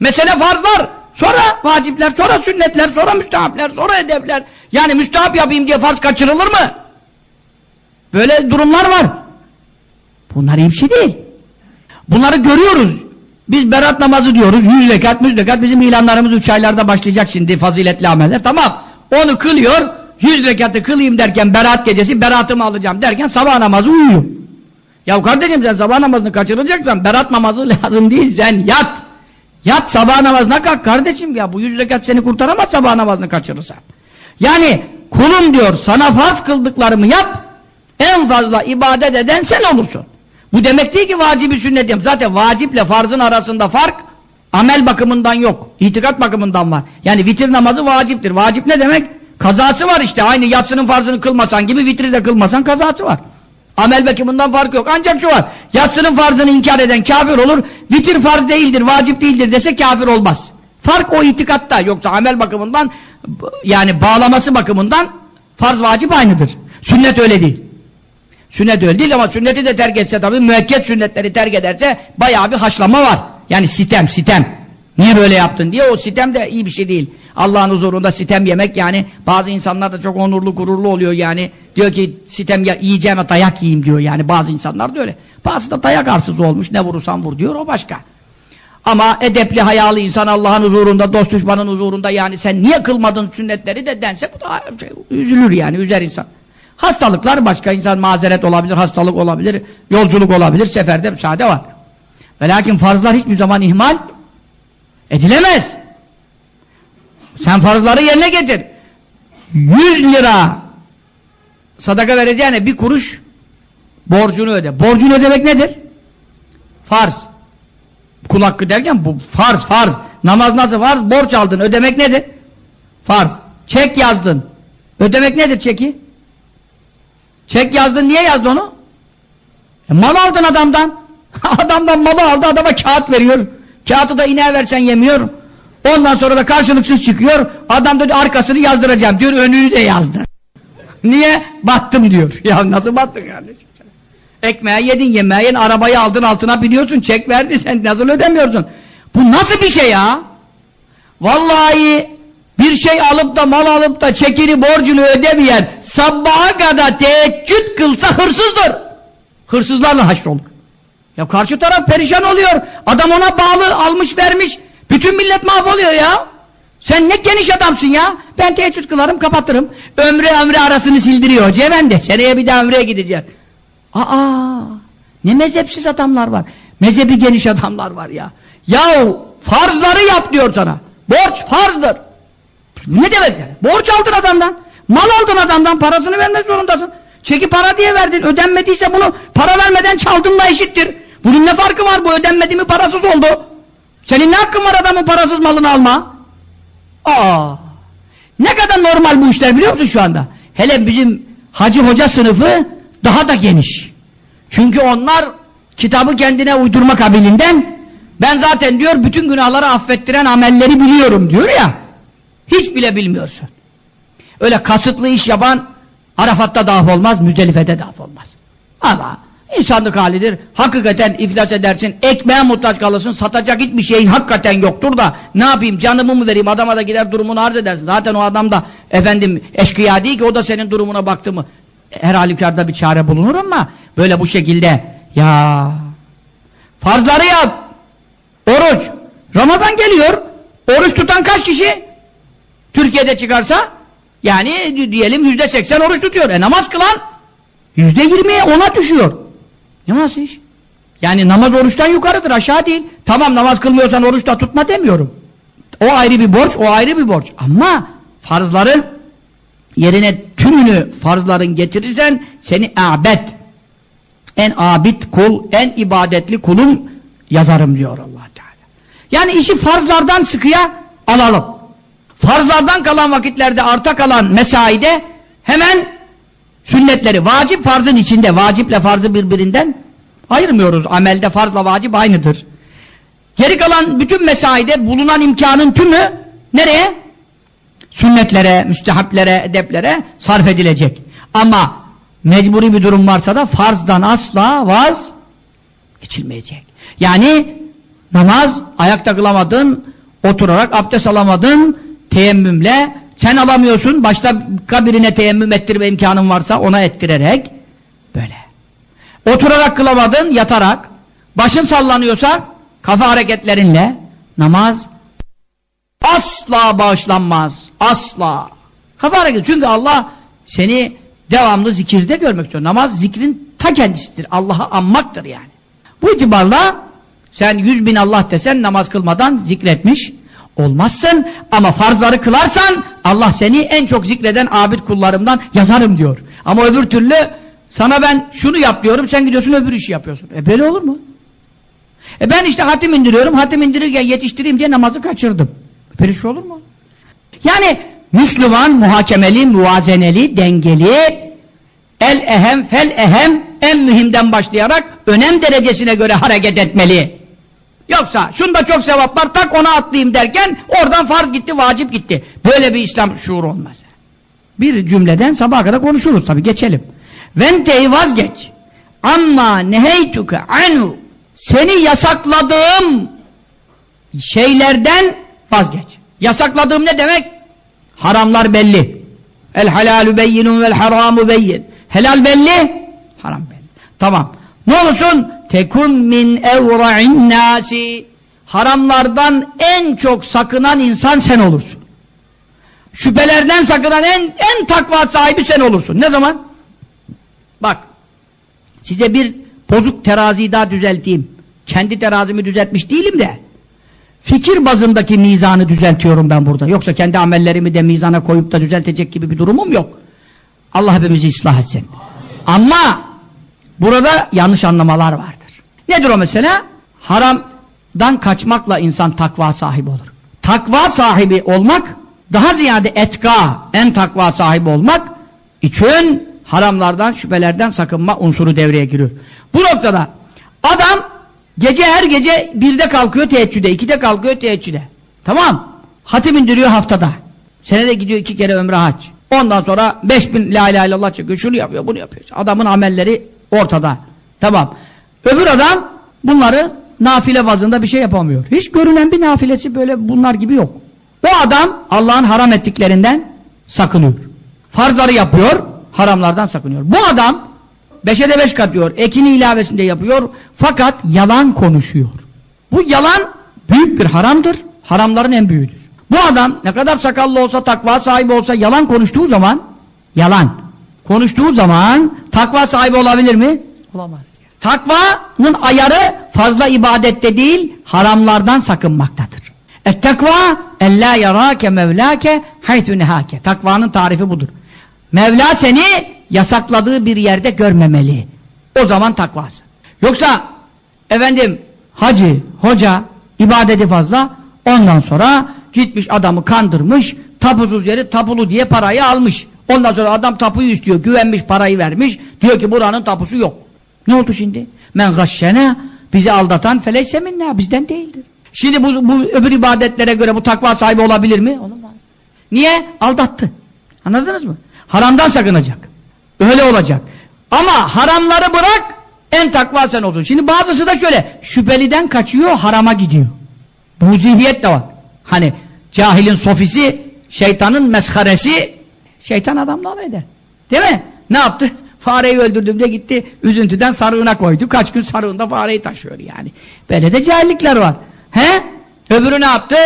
Mesela farzlar, sonra vacipler, sonra sünnetler, sonra müstehapler, sonra edepler. Yani müstehap yapayım diye farz kaçırılır mı? Böyle durumlar var. Bunlar iyi değil. Bunları görüyoruz. Biz berat namazı diyoruz. Yüz rekat, müz rekat. Bizim ilanlarımız üç aylarda başlayacak şimdi faziletli ameller. Tamam. Onu kılıyor. Yüz rekatı kılayım derken berat gecesi beratımı alacağım derken sabah namazı uyuyor. Ya kardeşim sen sabah namazını kaçıracaksan berat namazı lazım değil. Sen yat. Yat sabah namazına kalk kardeşim ya. Bu yüz rekat seni kurtaramaz sabah namazını kaçırırsan. Yani kulum diyor sana farz kıldıklarımı yap. En fazla ibadet eden sen olursun. Bu demek değil ki vacibi sünnet diyeyim. Zaten vaciple farzın arasında fark amel bakımından yok. İtikat bakımından var. Yani vitir namazı vaciptir. Vacip ne demek? Kazası var işte. Aynı yatsının farzını kılmasan gibi vitri de kılmasan kazası var. Amel bakımından fark yok. Ancak şu var. Yatsının farzını inkar eden kafir olur. Vitir farz değildir, vacip değildir dese kafir olmaz. Fark o itikatta. Yoksa amel bakımından yani bağlaması bakımından farz vacip aynıdır. Sünnet öyle değil. Sünnet öyle değil ama sünneti de terk etse tabii müekket sünnetleri terk ederse bayağı bir haşlama var. Yani sitem sitem. Niye böyle yaptın diye o sitem de iyi bir şey değil. Allah'ın huzurunda sitem yemek yani bazı insanlar da çok onurlu gururlu oluyor yani. Diyor ki sitem yiyeceğim dayak yiyeyim diyor yani bazı insanlar da öyle. Bazı da dayak arsız olmuş ne vurursan vur diyor o başka. Ama edepli hayalı insan Allah'ın huzurunda dost düşmanın huzurunda yani sen niye kılmadın sünnetleri de dense bu da şey, üzülür yani üzer insan. Hastalıklar başka insan mazeret olabilir, hastalık olabilir, yolculuk olabilir, seferde müsaade var. Ve lakin farzlar hiçbir zaman ihmal edilemez. Sen farzları yerine getir. 100 lira sadaka vereceğine bir kuruş borcunu öde. Borcunu ödemek nedir? Farz. Kul hakkı derken bu farz, farz. Namaz nasıl farz? Borç aldın. Ödemek nedir? Farz. Çek yazdın. Ödemek nedir çeki? Çek yazdın. Niye yazdın onu? E, mal aldın adamdan. adamdan malı aldı. Adama kağıt veriyor. Kağıtı da ineğe versen yemiyor. Ondan sonra da karşılıksız çıkıyor. Adam da arkasını yazdıracağım diyor. Önünü de yazdır. Niye? Battım diyor. Ya nasıl battın kardeşim? Ekmeği yedin, yemeği yedin, arabayı aldın altına biniyorsun, çek verdi sen nasıl ödemiyorsun? Bu nasıl bir şey ya? Vallahi bir şey alıp da mal alıp da çekini borcunu ödemeyen sabaha kadar teheccüd kılsa hırsızdır. Hırsızlarla haşrolur. Ya karşı taraf perişan oluyor. Adam ona bağlı almış vermiş. Bütün millet mahvoluyor ya. Sen ne geniş adamsın ya. Ben teheccüd kılarım kapatırım. Ömre ömre arasını sildiriyor. Hoca efendi seneye bir daha ömreye gideceğiz. Aa ne mezhepsiz adamlar var. Mezhebi geniş adamlar var ya. Yahu farzları yap diyor sana. Borç farzdır. Ne demek yani? Borç aldın adamdan. Mal aldın adamdan. Parasını vermek zorundasın. Çeki para diye verdin. Ödenmediyse bunu para vermeden çaldınla eşittir. Bunun ne farkı var? Bu ödenmedi mi parasız oldu. Senin ne hakkın var adamın parasız malını alma? Aa! Ne kadar normal bu işler biliyor musun şu anda? Hele bizim hacı hoca sınıfı daha da geniş. Çünkü onlar kitabı kendine uydurma kabilinden ben zaten diyor bütün günahları affettiren amelleri biliyorum diyor ya. Hiç bile bilmiyorsun. Öyle kasıtlı iş yapan Arafat'ta daf olmaz, Müzdelife'de daf olmaz. Ama insanlık halidir. Hakikaten iflas edersin, ekmeğe muhtaç kalırsın, satacak hiçbir şeyin hakikaten yoktur da ne yapayım, canımı mı vereyim, adama da gider durumunu arz edersin. Zaten o adam da efendim eşkıya değil ki o da senin durumuna baktı mı her halükarda bir çare bulunur ama böyle bu şekilde ya farzları yap oruç Ramazan geliyor oruç tutan kaç kişi Türkiye'de çıkarsa yani diyelim yüzde seksen oruç tutuyor. E namaz kılan yüzde yirmiye ona düşüyor. Ne iş yani namaz oruçtan yukarıdır aşağı değil. Tamam namaz kılmıyorsan oruç da tutma demiyorum. O ayrı bir borç o ayrı bir borç. Ama farzları yerine tümünü farzların getirirsen seni abed en abid kul, en ibadetli kulum yazarım diyor allah Teala. Yani işi farzlardan sıkıya alalım. Farzlardan kalan vakitlerde arta kalan mesaide hemen sünnetleri, vacip farzın içinde, vaciple farzı birbirinden ayırmıyoruz. Amelde farzla vacip aynıdır. Geri kalan bütün mesaide bulunan imkanın tümü nereye? sünnetlere, müstehaplere, edeplere sarf edilecek. Ama mecburi bir durum varsa da farzdan asla vaz geçilmeyecek. Yani namaz ayakta kılamadın, oturarak abdest alamadın, teyemmümle sen alamıyorsun, başta birine teyemmüm ettirme imkanın varsa ona ettirerek böyle. Oturarak kılamadın, yatarak, başın sallanıyorsa kafa hareketlerinle namaz asla bağışlanmaz. Asla. Kafa hareketi. Çünkü Allah seni devamlı zikirde görmek istiyor. Namaz zikrin ta kendisidir. Allah'ı anmaktır yani. Bu itibarla sen yüz bin Allah desen namaz kılmadan zikretmiş olmazsın. Ama farzları kılarsan Allah seni en çok zikreden abid kullarımdan yazarım diyor. Ama öbür türlü sana ben şunu yap diyorum sen gidiyorsun öbür işi yapıyorsun. E böyle olur mu? E ben işte hatim indiriyorum. Hatim indirirken yetiştireyim diye namazı kaçırdım. Böyle şey olur mu? Yani Müslüman muhakemeli, muvazeneli, dengeli, el ehem, fel ehem, en mühimden başlayarak önem derecesine göre hareket etmeli. Yoksa şunda çok sevap var, tak ona atlayayım derken oradan farz gitti, vacip gitti. Böyle bir İslam şuuru olmaz. Bir cümleden sabaha kadar konuşuruz tabi, geçelim. Venteyi vazgeç. Amma neheytuke anu seni yasakladığım şeylerden vazgeç. Yasakladığım ne demek? Haramlar belli. El halalü beyinun vel haramu beyin. Helal belli, haram belli. Tamam. Ne olursun? Tekun min evra'in nasi. Haramlardan en çok sakınan insan sen olursun. Şüphelerden sakınan en, en takva sahibi sen olursun. Ne zaman? Bak, size bir bozuk teraziyi daha düzelteyim. Kendi terazimi düzeltmiş değilim de, fikir bazındaki mizanı düzeltiyorum ben burada. Yoksa kendi amellerimi de mizana koyup da düzeltecek gibi bir durumum yok. Allah hepimizi ıslah etsin. Ama burada yanlış anlamalar vardır. Nedir o mesela? Haramdan kaçmakla insan takva sahibi olur. Takva sahibi olmak daha ziyade etka, en takva sahibi olmak için haramlardan, şüphelerden sakınma unsuru devreye giriyor. Bu noktada adam Gece her gece birde kalkıyor teheccüde, ikide kalkıyor teheccüde. Tamam. Hatim indiriyor haftada. Senede gidiyor iki kere ömre hac. Ondan sonra 5000 la ilahe illallah çekiyor. Şunu yapıyor, bunu yapıyor. Adamın amelleri ortada. Tamam. Öbür adam bunları nafile bazında bir şey yapamıyor. Hiç görünen bir nafilesi böyle bunlar gibi yok. O adam Allah'ın haram ettiklerinden sakınıyor. Farzları yapıyor, haramlardan sakınıyor. Bu adam beşe de beş katıyor, ekini ilavesinde yapıyor fakat yalan konuşuyor. Bu yalan büyük bir haramdır, haramların en büyüğüdür. Bu adam ne kadar sakallı olsa, takva sahibi olsa yalan konuştuğu zaman, yalan konuştuğu zaman takva sahibi olabilir mi? Olamaz. Takvanın ayarı fazla ibadette değil, haramlardan sakınmaktadır. Ettekva ellâ yarâke mevlâke haythu nehâke. Takvanın tarifi budur. Mevla seni yasakladığı bir yerde görmemeli. O zaman takvası. Yoksa efendim hacı, hoca ibadeti fazla ondan sonra gitmiş adamı kandırmış tapusuz yeri tapulu diye parayı almış. Ondan sonra adam tapuyu istiyor. Güvenmiş parayı vermiş. Diyor ki buranın tapusu yok. Ne oldu şimdi? Men gashşene bizi aldatan feleyse minna bizden değildir. Şimdi bu, bu öbür ibadetlere göre bu takva sahibi olabilir mi? Olamaz. Niye? Aldattı. Anladınız mı? Haramdan sakınacak. Öyle olacak. Ama haramları bırak en takva sen olsun. Şimdi bazısı da şöyle şüpheliden kaçıyor harama gidiyor. Bu zihniyet de var. Hani cahilin sofisi şeytanın meskaresi şeytan adamla alay eder. Değil mi? Ne yaptı? Fareyi öldürdüğümde gitti üzüntüden sarığına koydu. Kaç gün sarığında fareyi taşıyor yani. Böyle de cahillikler var. He? Öbürü ne yaptı?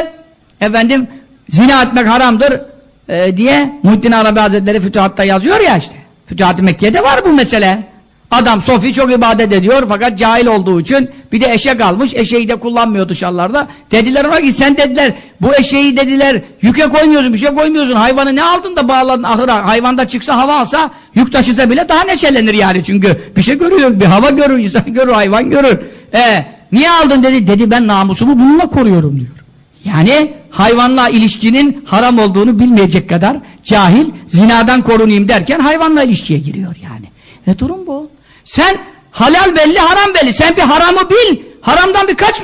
Efendim zina etmek haramdır e, diye Muhittin Arabi Hazretleri Fütuhat'ta yazıyor ya işte. Fütuhat-ı Mekke'de var bu mesele. Adam Sofi çok ibadet ediyor fakat cahil olduğu için bir de eşek almış. Eşeği de kullanmıyor dışarılarda. Dediler ona ki sen dediler bu eşeği dediler yüke koymuyorsun bir şey koymuyorsun. Hayvanı ne aldın da bağladın ahıra. Hayvanda çıksa hava alsa yük taşısa bile daha neşelenir yani çünkü bir şey görüyor bir hava görür insan görür hayvan görür. E, niye aldın dedi. Dedi ben namusumu bununla koruyorum diyor. Yani hayvanla ilişkinin haram olduğunu bilmeyecek kadar cahil zinadan korunayım derken hayvanla ilişkiye giriyor yani. E durum bu. Sen halal belli haram belli. Sen bir haramı bil. Haramdan bir kaç.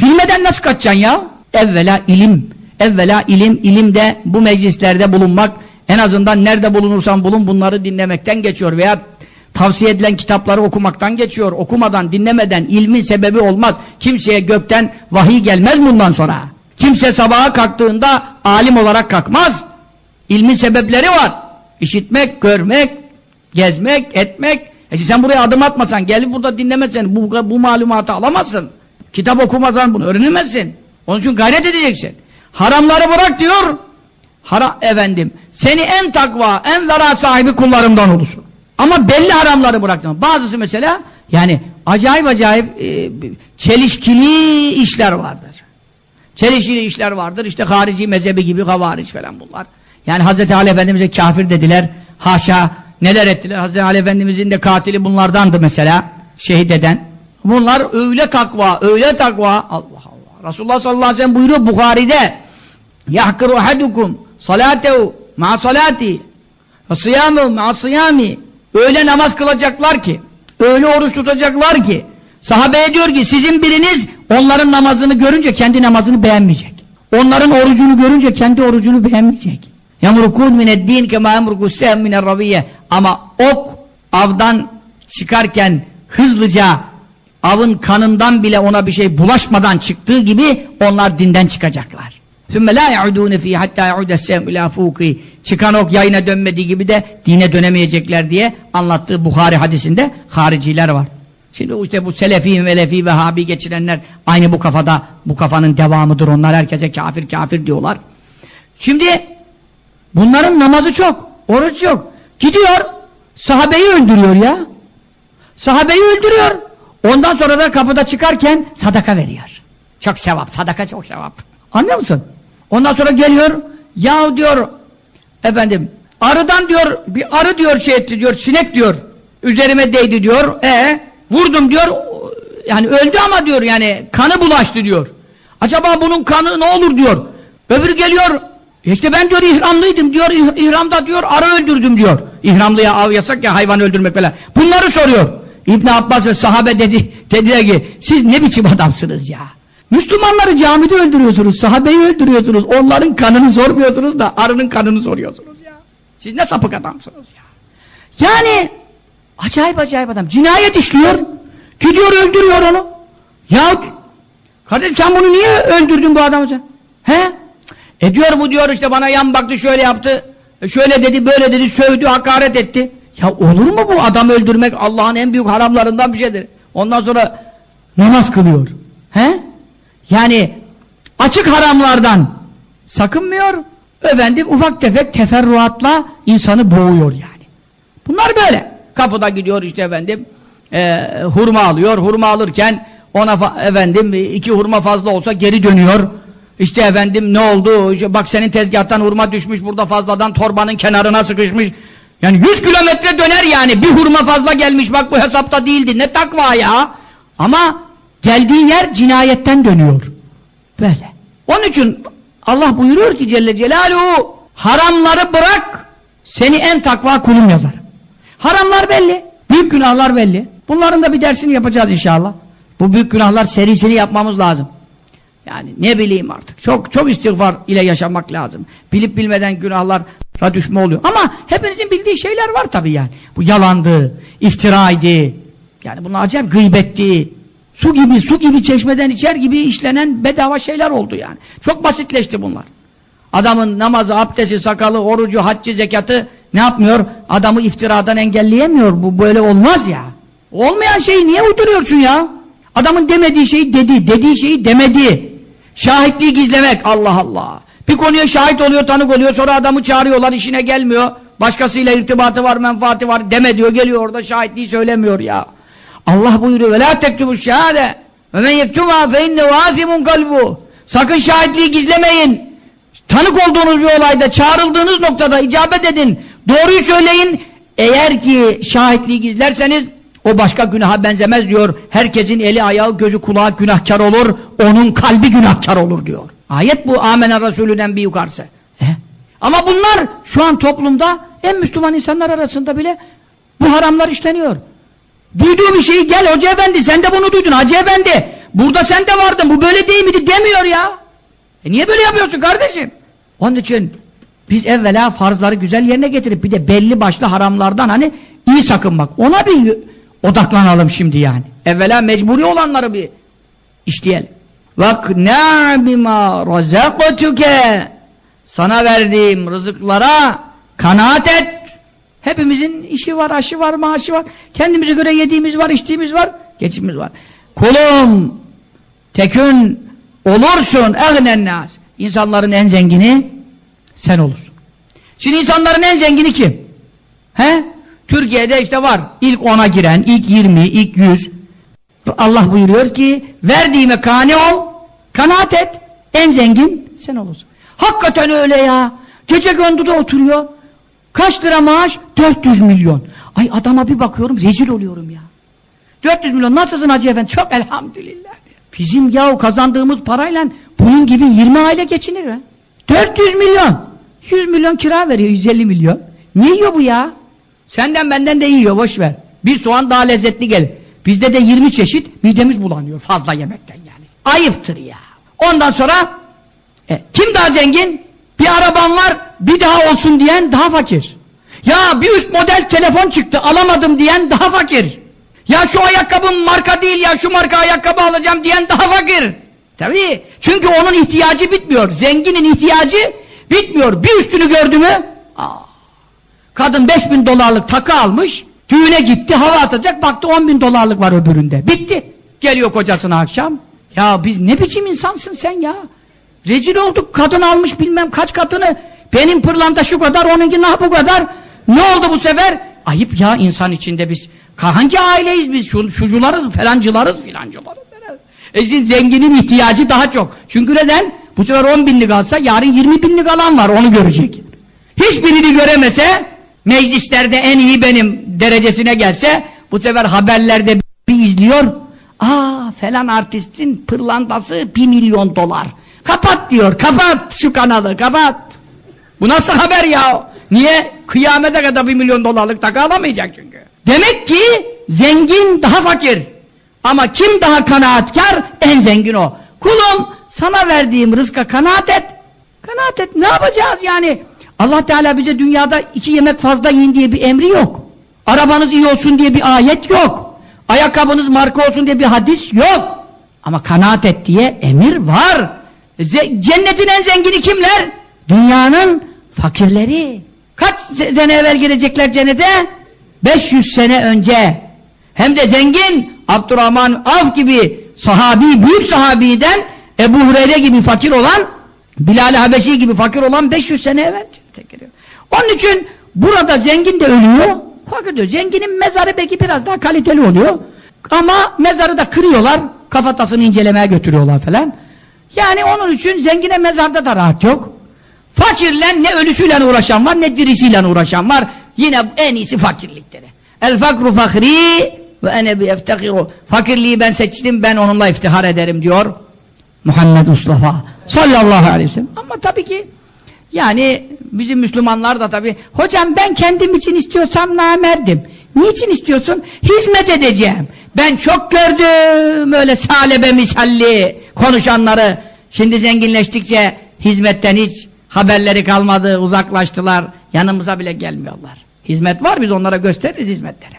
Bilmeden nasıl kaçacaksın ya? Evvela ilim. Evvela ilim. ilimde bu meclislerde bulunmak en azından nerede bulunursan bulun bunları dinlemekten geçiyor veya tavsiye edilen kitapları okumaktan geçiyor. Okumadan, dinlemeden ilmin sebebi olmaz. Kimseye gökten vahiy gelmez bundan sonra. Kimse sabaha kalktığında alim olarak kalkmaz. İlmin sebepleri var. İşitmek, görmek, gezmek, etmek. E sen buraya adım atmasan, gelip burada dinlemezsen bu, bu malumatı alamazsın. Kitap okumazsan bunu öğrenemezsin. Onun için gayret edeceksin. Haramları bırak diyor. Hara efendim, seni en takva, en vera sahibi kullarımdan olursun. Ama belli haramları bıraktım. Bazısı mesela, yani acayip acayip e, çelişkili işler vardır. Çelişkili işler vardır. İşte harici mezhebi gibi havariç falan bunlar. Yani Hz. Ali Efendimiz'e kafir dediler. Haşa neler ettiler. Hz. Ali Efendimiz'in de katili bunlardandı mesela. Şehit eden. Bunlar öyle takva, öyle takva. Allah Allah. Resulullah sallallahu aleyhi ve sellem buyuruyor Bukhari'de. Yahkiru ahadukum salatehu ma salati ve siyamehu ma siyami. Öyle namaz kılacaklar ki, öyle oruç tutacaklar ki, sahabeye diyor ki sizin biriniz onların namazını görünce kendi namazını beğenmeyecek. Onların orucunu görünce kendi orucunu beğenmeyecek. Yamrukun mineddin kema yamrukus sehm minerrabiye. Ama ok avdan çıkarken hızlıca avın kanından bile ona bir şey bulaşmadan çıktığı gibi onlar dinden çıkacaklar. Sümme la yaudûne fî hattâ yaude's-sehm ilâ Çıkan ok yayına dönmediği gibi de dine dönemeyecekler diye anlattığı Bukhari hadisinde hariciler var. Şimdi işte bu selefi, melefi, vehhabi geçirenler aynı bu kafada, bu kafanın devamıdır. Onlar herkese kafir kafir diyorlar. Şimdi bunların namazı çok, oruç yok. Gidiyor, sahabeyi öldürüyor ya. Sahabeyi öldürüyor. Ondan sonra da kapıda çıkarken sadaka veriyor. Çok sevap, sadaka çok sevap. Anlıyor musun? Ondan sonra geliyor, ya diyor, efendim, arıdan diyor, bir arı diyor şey etti diyor, sinek diyor, üzerime değdi diyor, e vurdum diyor, yani öldü ama diyor yani kanı bulaştı diyor. Acaba bunun kanı ne olur diyor. Öbür geliyor, işte ben diyor ihramlıydım diyor, ihramda diyor arı öldürdüm diyor. İhramlıya av yasak ya hayvan öldürmek falan. Bunları soruyor. İbn Abbas ve sahabe dedi, dediler ki siz ne biçim adamsınız ya. Müslümanları camide öldürüyorsunuz, sahabeyi öldürüyorsunuz, onların kanını sormuyorsunuz da arının kanını soruyorsunuz ya. Siz ne sapık adamsınız ya. Yani acayip acayip adam. Cinayet işliyor, gidiyor öldürüyor onu. Ya kardeşim sen bunu niye öldürdün bu adamı? He? E diyor bu diyor işte bana yan baktı şöyle yaptı, e şöyle dedi böyle dedi sövdü hakaret etti. Ya olur mu bu adam öldürmek Allah'ın en büyük haramlarından bir şeydir. Ondan sonra namaz kılıyor. He? Yani açık haramlardan sakınmıyor. Efendim ufak tefek teferruatla insanı boğuyor yani. Bunlar böyle. Kapıda gidiyor işte efendim e, hurma alıyor. Hurma alırken ona efendim iki hurma fazla olsa geri dönüyor. İşte efendim ne oldu? İşte bak senin tezgahtan hurma düşmüş burada fazladan torbanın kenarına sıkışmış. Yani 100 kilometre döner yani. Bir hurma fazla gelmiş bak bu hesapta değildi. Ne takva ya. Ama geldiği yer cinayetten dönüyor. Böyle. Onun için Allah buyuruyor ki Celle Celaluhu haramları bırak seni en takva kulum yazar. Haramlar belli. Büyük günahlar belli. Bunların da bir dersini yapacağız inşallah. Bu büyük günahlar serisini yapmamız lazım. Yani ne bileyim artık. Çok çok istiğfar ile yaşamak lazım. Bilip bilmeden günahlara düşme oluyor. Ama hepinizin bildiği şeyler var tabii yani. Bu yalandı, iftiraydı. Yani bunlar acayip gıybetti. Su gibi, su gibi çeşmeden içer gibi işlenen bedava şeyler oldu yani. Çok basitleşti bunlar. Adamın namazı, abdesti, sakalı, orucu, haccı, zekatı ne yapmıyor? Adamı iftiradan engelleyemiyor. Bu böyle olmaz ya. Olmayan şeyi niye uyduruyorsun ya? Adamın demediği şeyi dedi, dediği şeyi demedi. Şahitliği gizlemek, Allah Allah. Bir konuya şahit oluyor, tanık oluyor, sonra adamı çağırıyorlar, işine gelmiyor. Başkasıyla irtibatı var, menfaati var, deme diyor, geliyor orada şahitliği söylemiyor ya. Allah buyuruyor, وَلَا تَكْتُبُ الشَّهَادَ وَمَنْ يَكْتُمَا فَاِنَّهُ آثِمٌ قَلْبُ Sakın şahitliği gizlemeyin. Tanık olduğunuz bir olayda, çağrıldığınız noktada icabet edin. Doğruyu söyleyin. Eğer ki şahitliği gizlerseniz o başka günaha benzemez diyor. Herkesin eli ayağı gözü kulağı günahkar olur. Onun kalbi günahkar olur diyor. Ayet bu Amener Resulü'den bir yukarısı. He? Ama bunlar şu an toplumda en Müslüman insanlar arasında bile bu haramlar işleniyor. Duyduğu bir şeyi gel hoca efendi sen de bunu duydun hacı efendi. Burada sen de vardın bu böyle değil miydi demiyor ya. E niye böyle yapıyorsun kardeşim? Onun için biz evvela farzları güzel yerine getirip bir de belli başlı haramlardan hani iyi sakınmak. Ona bir odaklanalım şimdi yani. Evvela mecburi olanları bir işleyelim. وَقْنَا بِمَا رَزَقَتُكَ Sana verdiğim rızıklara kanaat et. Hepimizin işi var, aşı var, maaşı var. Kendimize göre yediğimiz var, içtiğimiz var, geçimimiz var. Kulum tekün olursun egnennâs. İnsanların en zengini sen olursun. Şimdi insanların en zengini kim? He? Türkiye'de işte var. İlk ona giren, ilk 20, ilk 100. Allah buyuruyor ki verdiğime kane ol, kanaat et. En zengin sen olursun. Hakikaten öyle ya. Gece gündüzde oturuyor. Kaç lira maaş? 400 milyon. Ay adama bir bakıyorum rezil oluyorum ya. 400 milyon nasılsın Hacı Efendi? Çok elhamdülillah. Bizim yahu kazandığımız parayla bunun gibi 20 aile geçinir mi? 400 milyon. 100 milyon kira veriyor 150 milyon. Ne yiyor bu ya? Senden benden de yiyor boş ver. Bir soğan daha lezzetli gelir. Bizde de 20 çeşit midemiz bulanıyor fazla yemekten yani. Ayıptır ya. Ondan sonra e, kim daha zengin? Bir araban var bir daha olsun diyen daha fakir. Ya bir üst model telefon çıktı alamadım diyen daha fakir. Ya şu ayakkabım marka değil ya şu marka ayakkabı alacağım diyen daha fakir. Tabii. Çünkü onun ihtiyacı bitmiyor. Zenginin ihtiyacı bitmiyor. Bir üstünü gördü mü? Aa, kadın 5000 dolarlık takı almış. Düğüne gitti hava atacak baktı 10 bin dolarlık var öbüründe. Bitti. Geliyor kocasına akşam. Ya biz ne biçim insansın sen ya? Rezil olduk kadın almış bilmem kaç katını. Benim pırlanta şu kadar onunki nah bu kadar. Ne oldu bu sefer? Ayıp ya insan içinde biz. Hangi aileyiz biz? Şu, şucularız falancılarız filancılarız. E zenginin ihtiyacı daha çok. Çünkü neden? Bu sefer 10 binlik alsa yarın 20 binlik alan var onu görecek. Hiçbirini göremese meclislerde en iyi benim derecesine gelse bu sefer haberlerde bir izliyor. Aa falan artistin pırlantası 1 milyon dolar. Kapat diyor kapat şu kanalı kapat. Bu nasıl haber ya? Niye? Kıyamete kadar 1 milyon dolarlık takı alamayacak çünkü. Demek ki zengin daha fakir. Ama kim daha kanaatkar? En zengin o. Kulum sana verdiğim rızka kanaat et. Kanaat et. Ne yapacağız yani? Allah Teala bize dünyada iki yemek fazla yiyin diye bir emri yok. Arabanız iyi olsun diye bir ayet yok. Ayakkabınız marka olsun diye bir hadis yok. Ama kanaat et diye emir var. Cennetin en zengini kimler? Dünyanın fakirleri. Kaç se- sene evvel girecekler cennete? 500 sene önce. Hem de zengin Abdurrahman Av gibi sahabi, büyük sahabiden Ebu Hureyre gibi fakir olan Bilal-i Habeşi gibi fakir olan 500 sene evvel. Onun için burada zengin de ölüyor, fakir diyor. Zenginin mezarı belki biraz daha kaliteli oluyor. Ama mezarı da kırıyorlar, kafatasını incelemeye götürüyorlar falan. Yani onun için zengine mezarda da rahat yok. Fakirle ne ölüsüyle uğraşan var ne dirisiyle uğraşan var. Yine en iyisi fakirlikleri. El fakru fakri ve ene bi. Fakirliği ben seçtim ben onunla iftihar ederim diyor. Muhammed Mustafa sallallahu aleyhi ve sellem. Ama tabii ki yani bizim Müslümanlar da tabii hocam ben kendim için istiyorsam namerdim. Niçin istiyorsun? Hizmet edeceğim. Ben çok gördüm öyle salebe misalli konuşanları. Şimdi zenginleştikçe hizmetten hiç haberleri kalmadı, uzaklaştılar. Yanımıza bile gelmiyorlar. Hizmet var biz onlara gösteririz hizmetleri.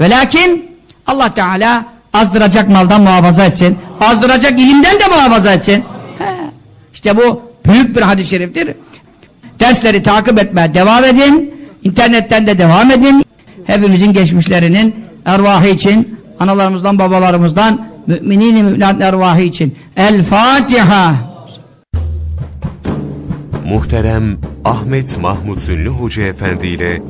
Ve lakin Allah Teala azdıracak maldan muhafaza etsin. Azdıracak ilimden de muhafaza etsin. He. İşte bu büyük bir hadis-i şeriftir. Dersleri takip etmeye devam edin. İnternetten de devam edin. Hepimizin geçmişlerinin ervahı için, analarımızdan, babalarımızdan, müminin müminat ervahı için. El Fatiha. Muhterem Ahmet Mahmut Ünlü Hoca Efendi ile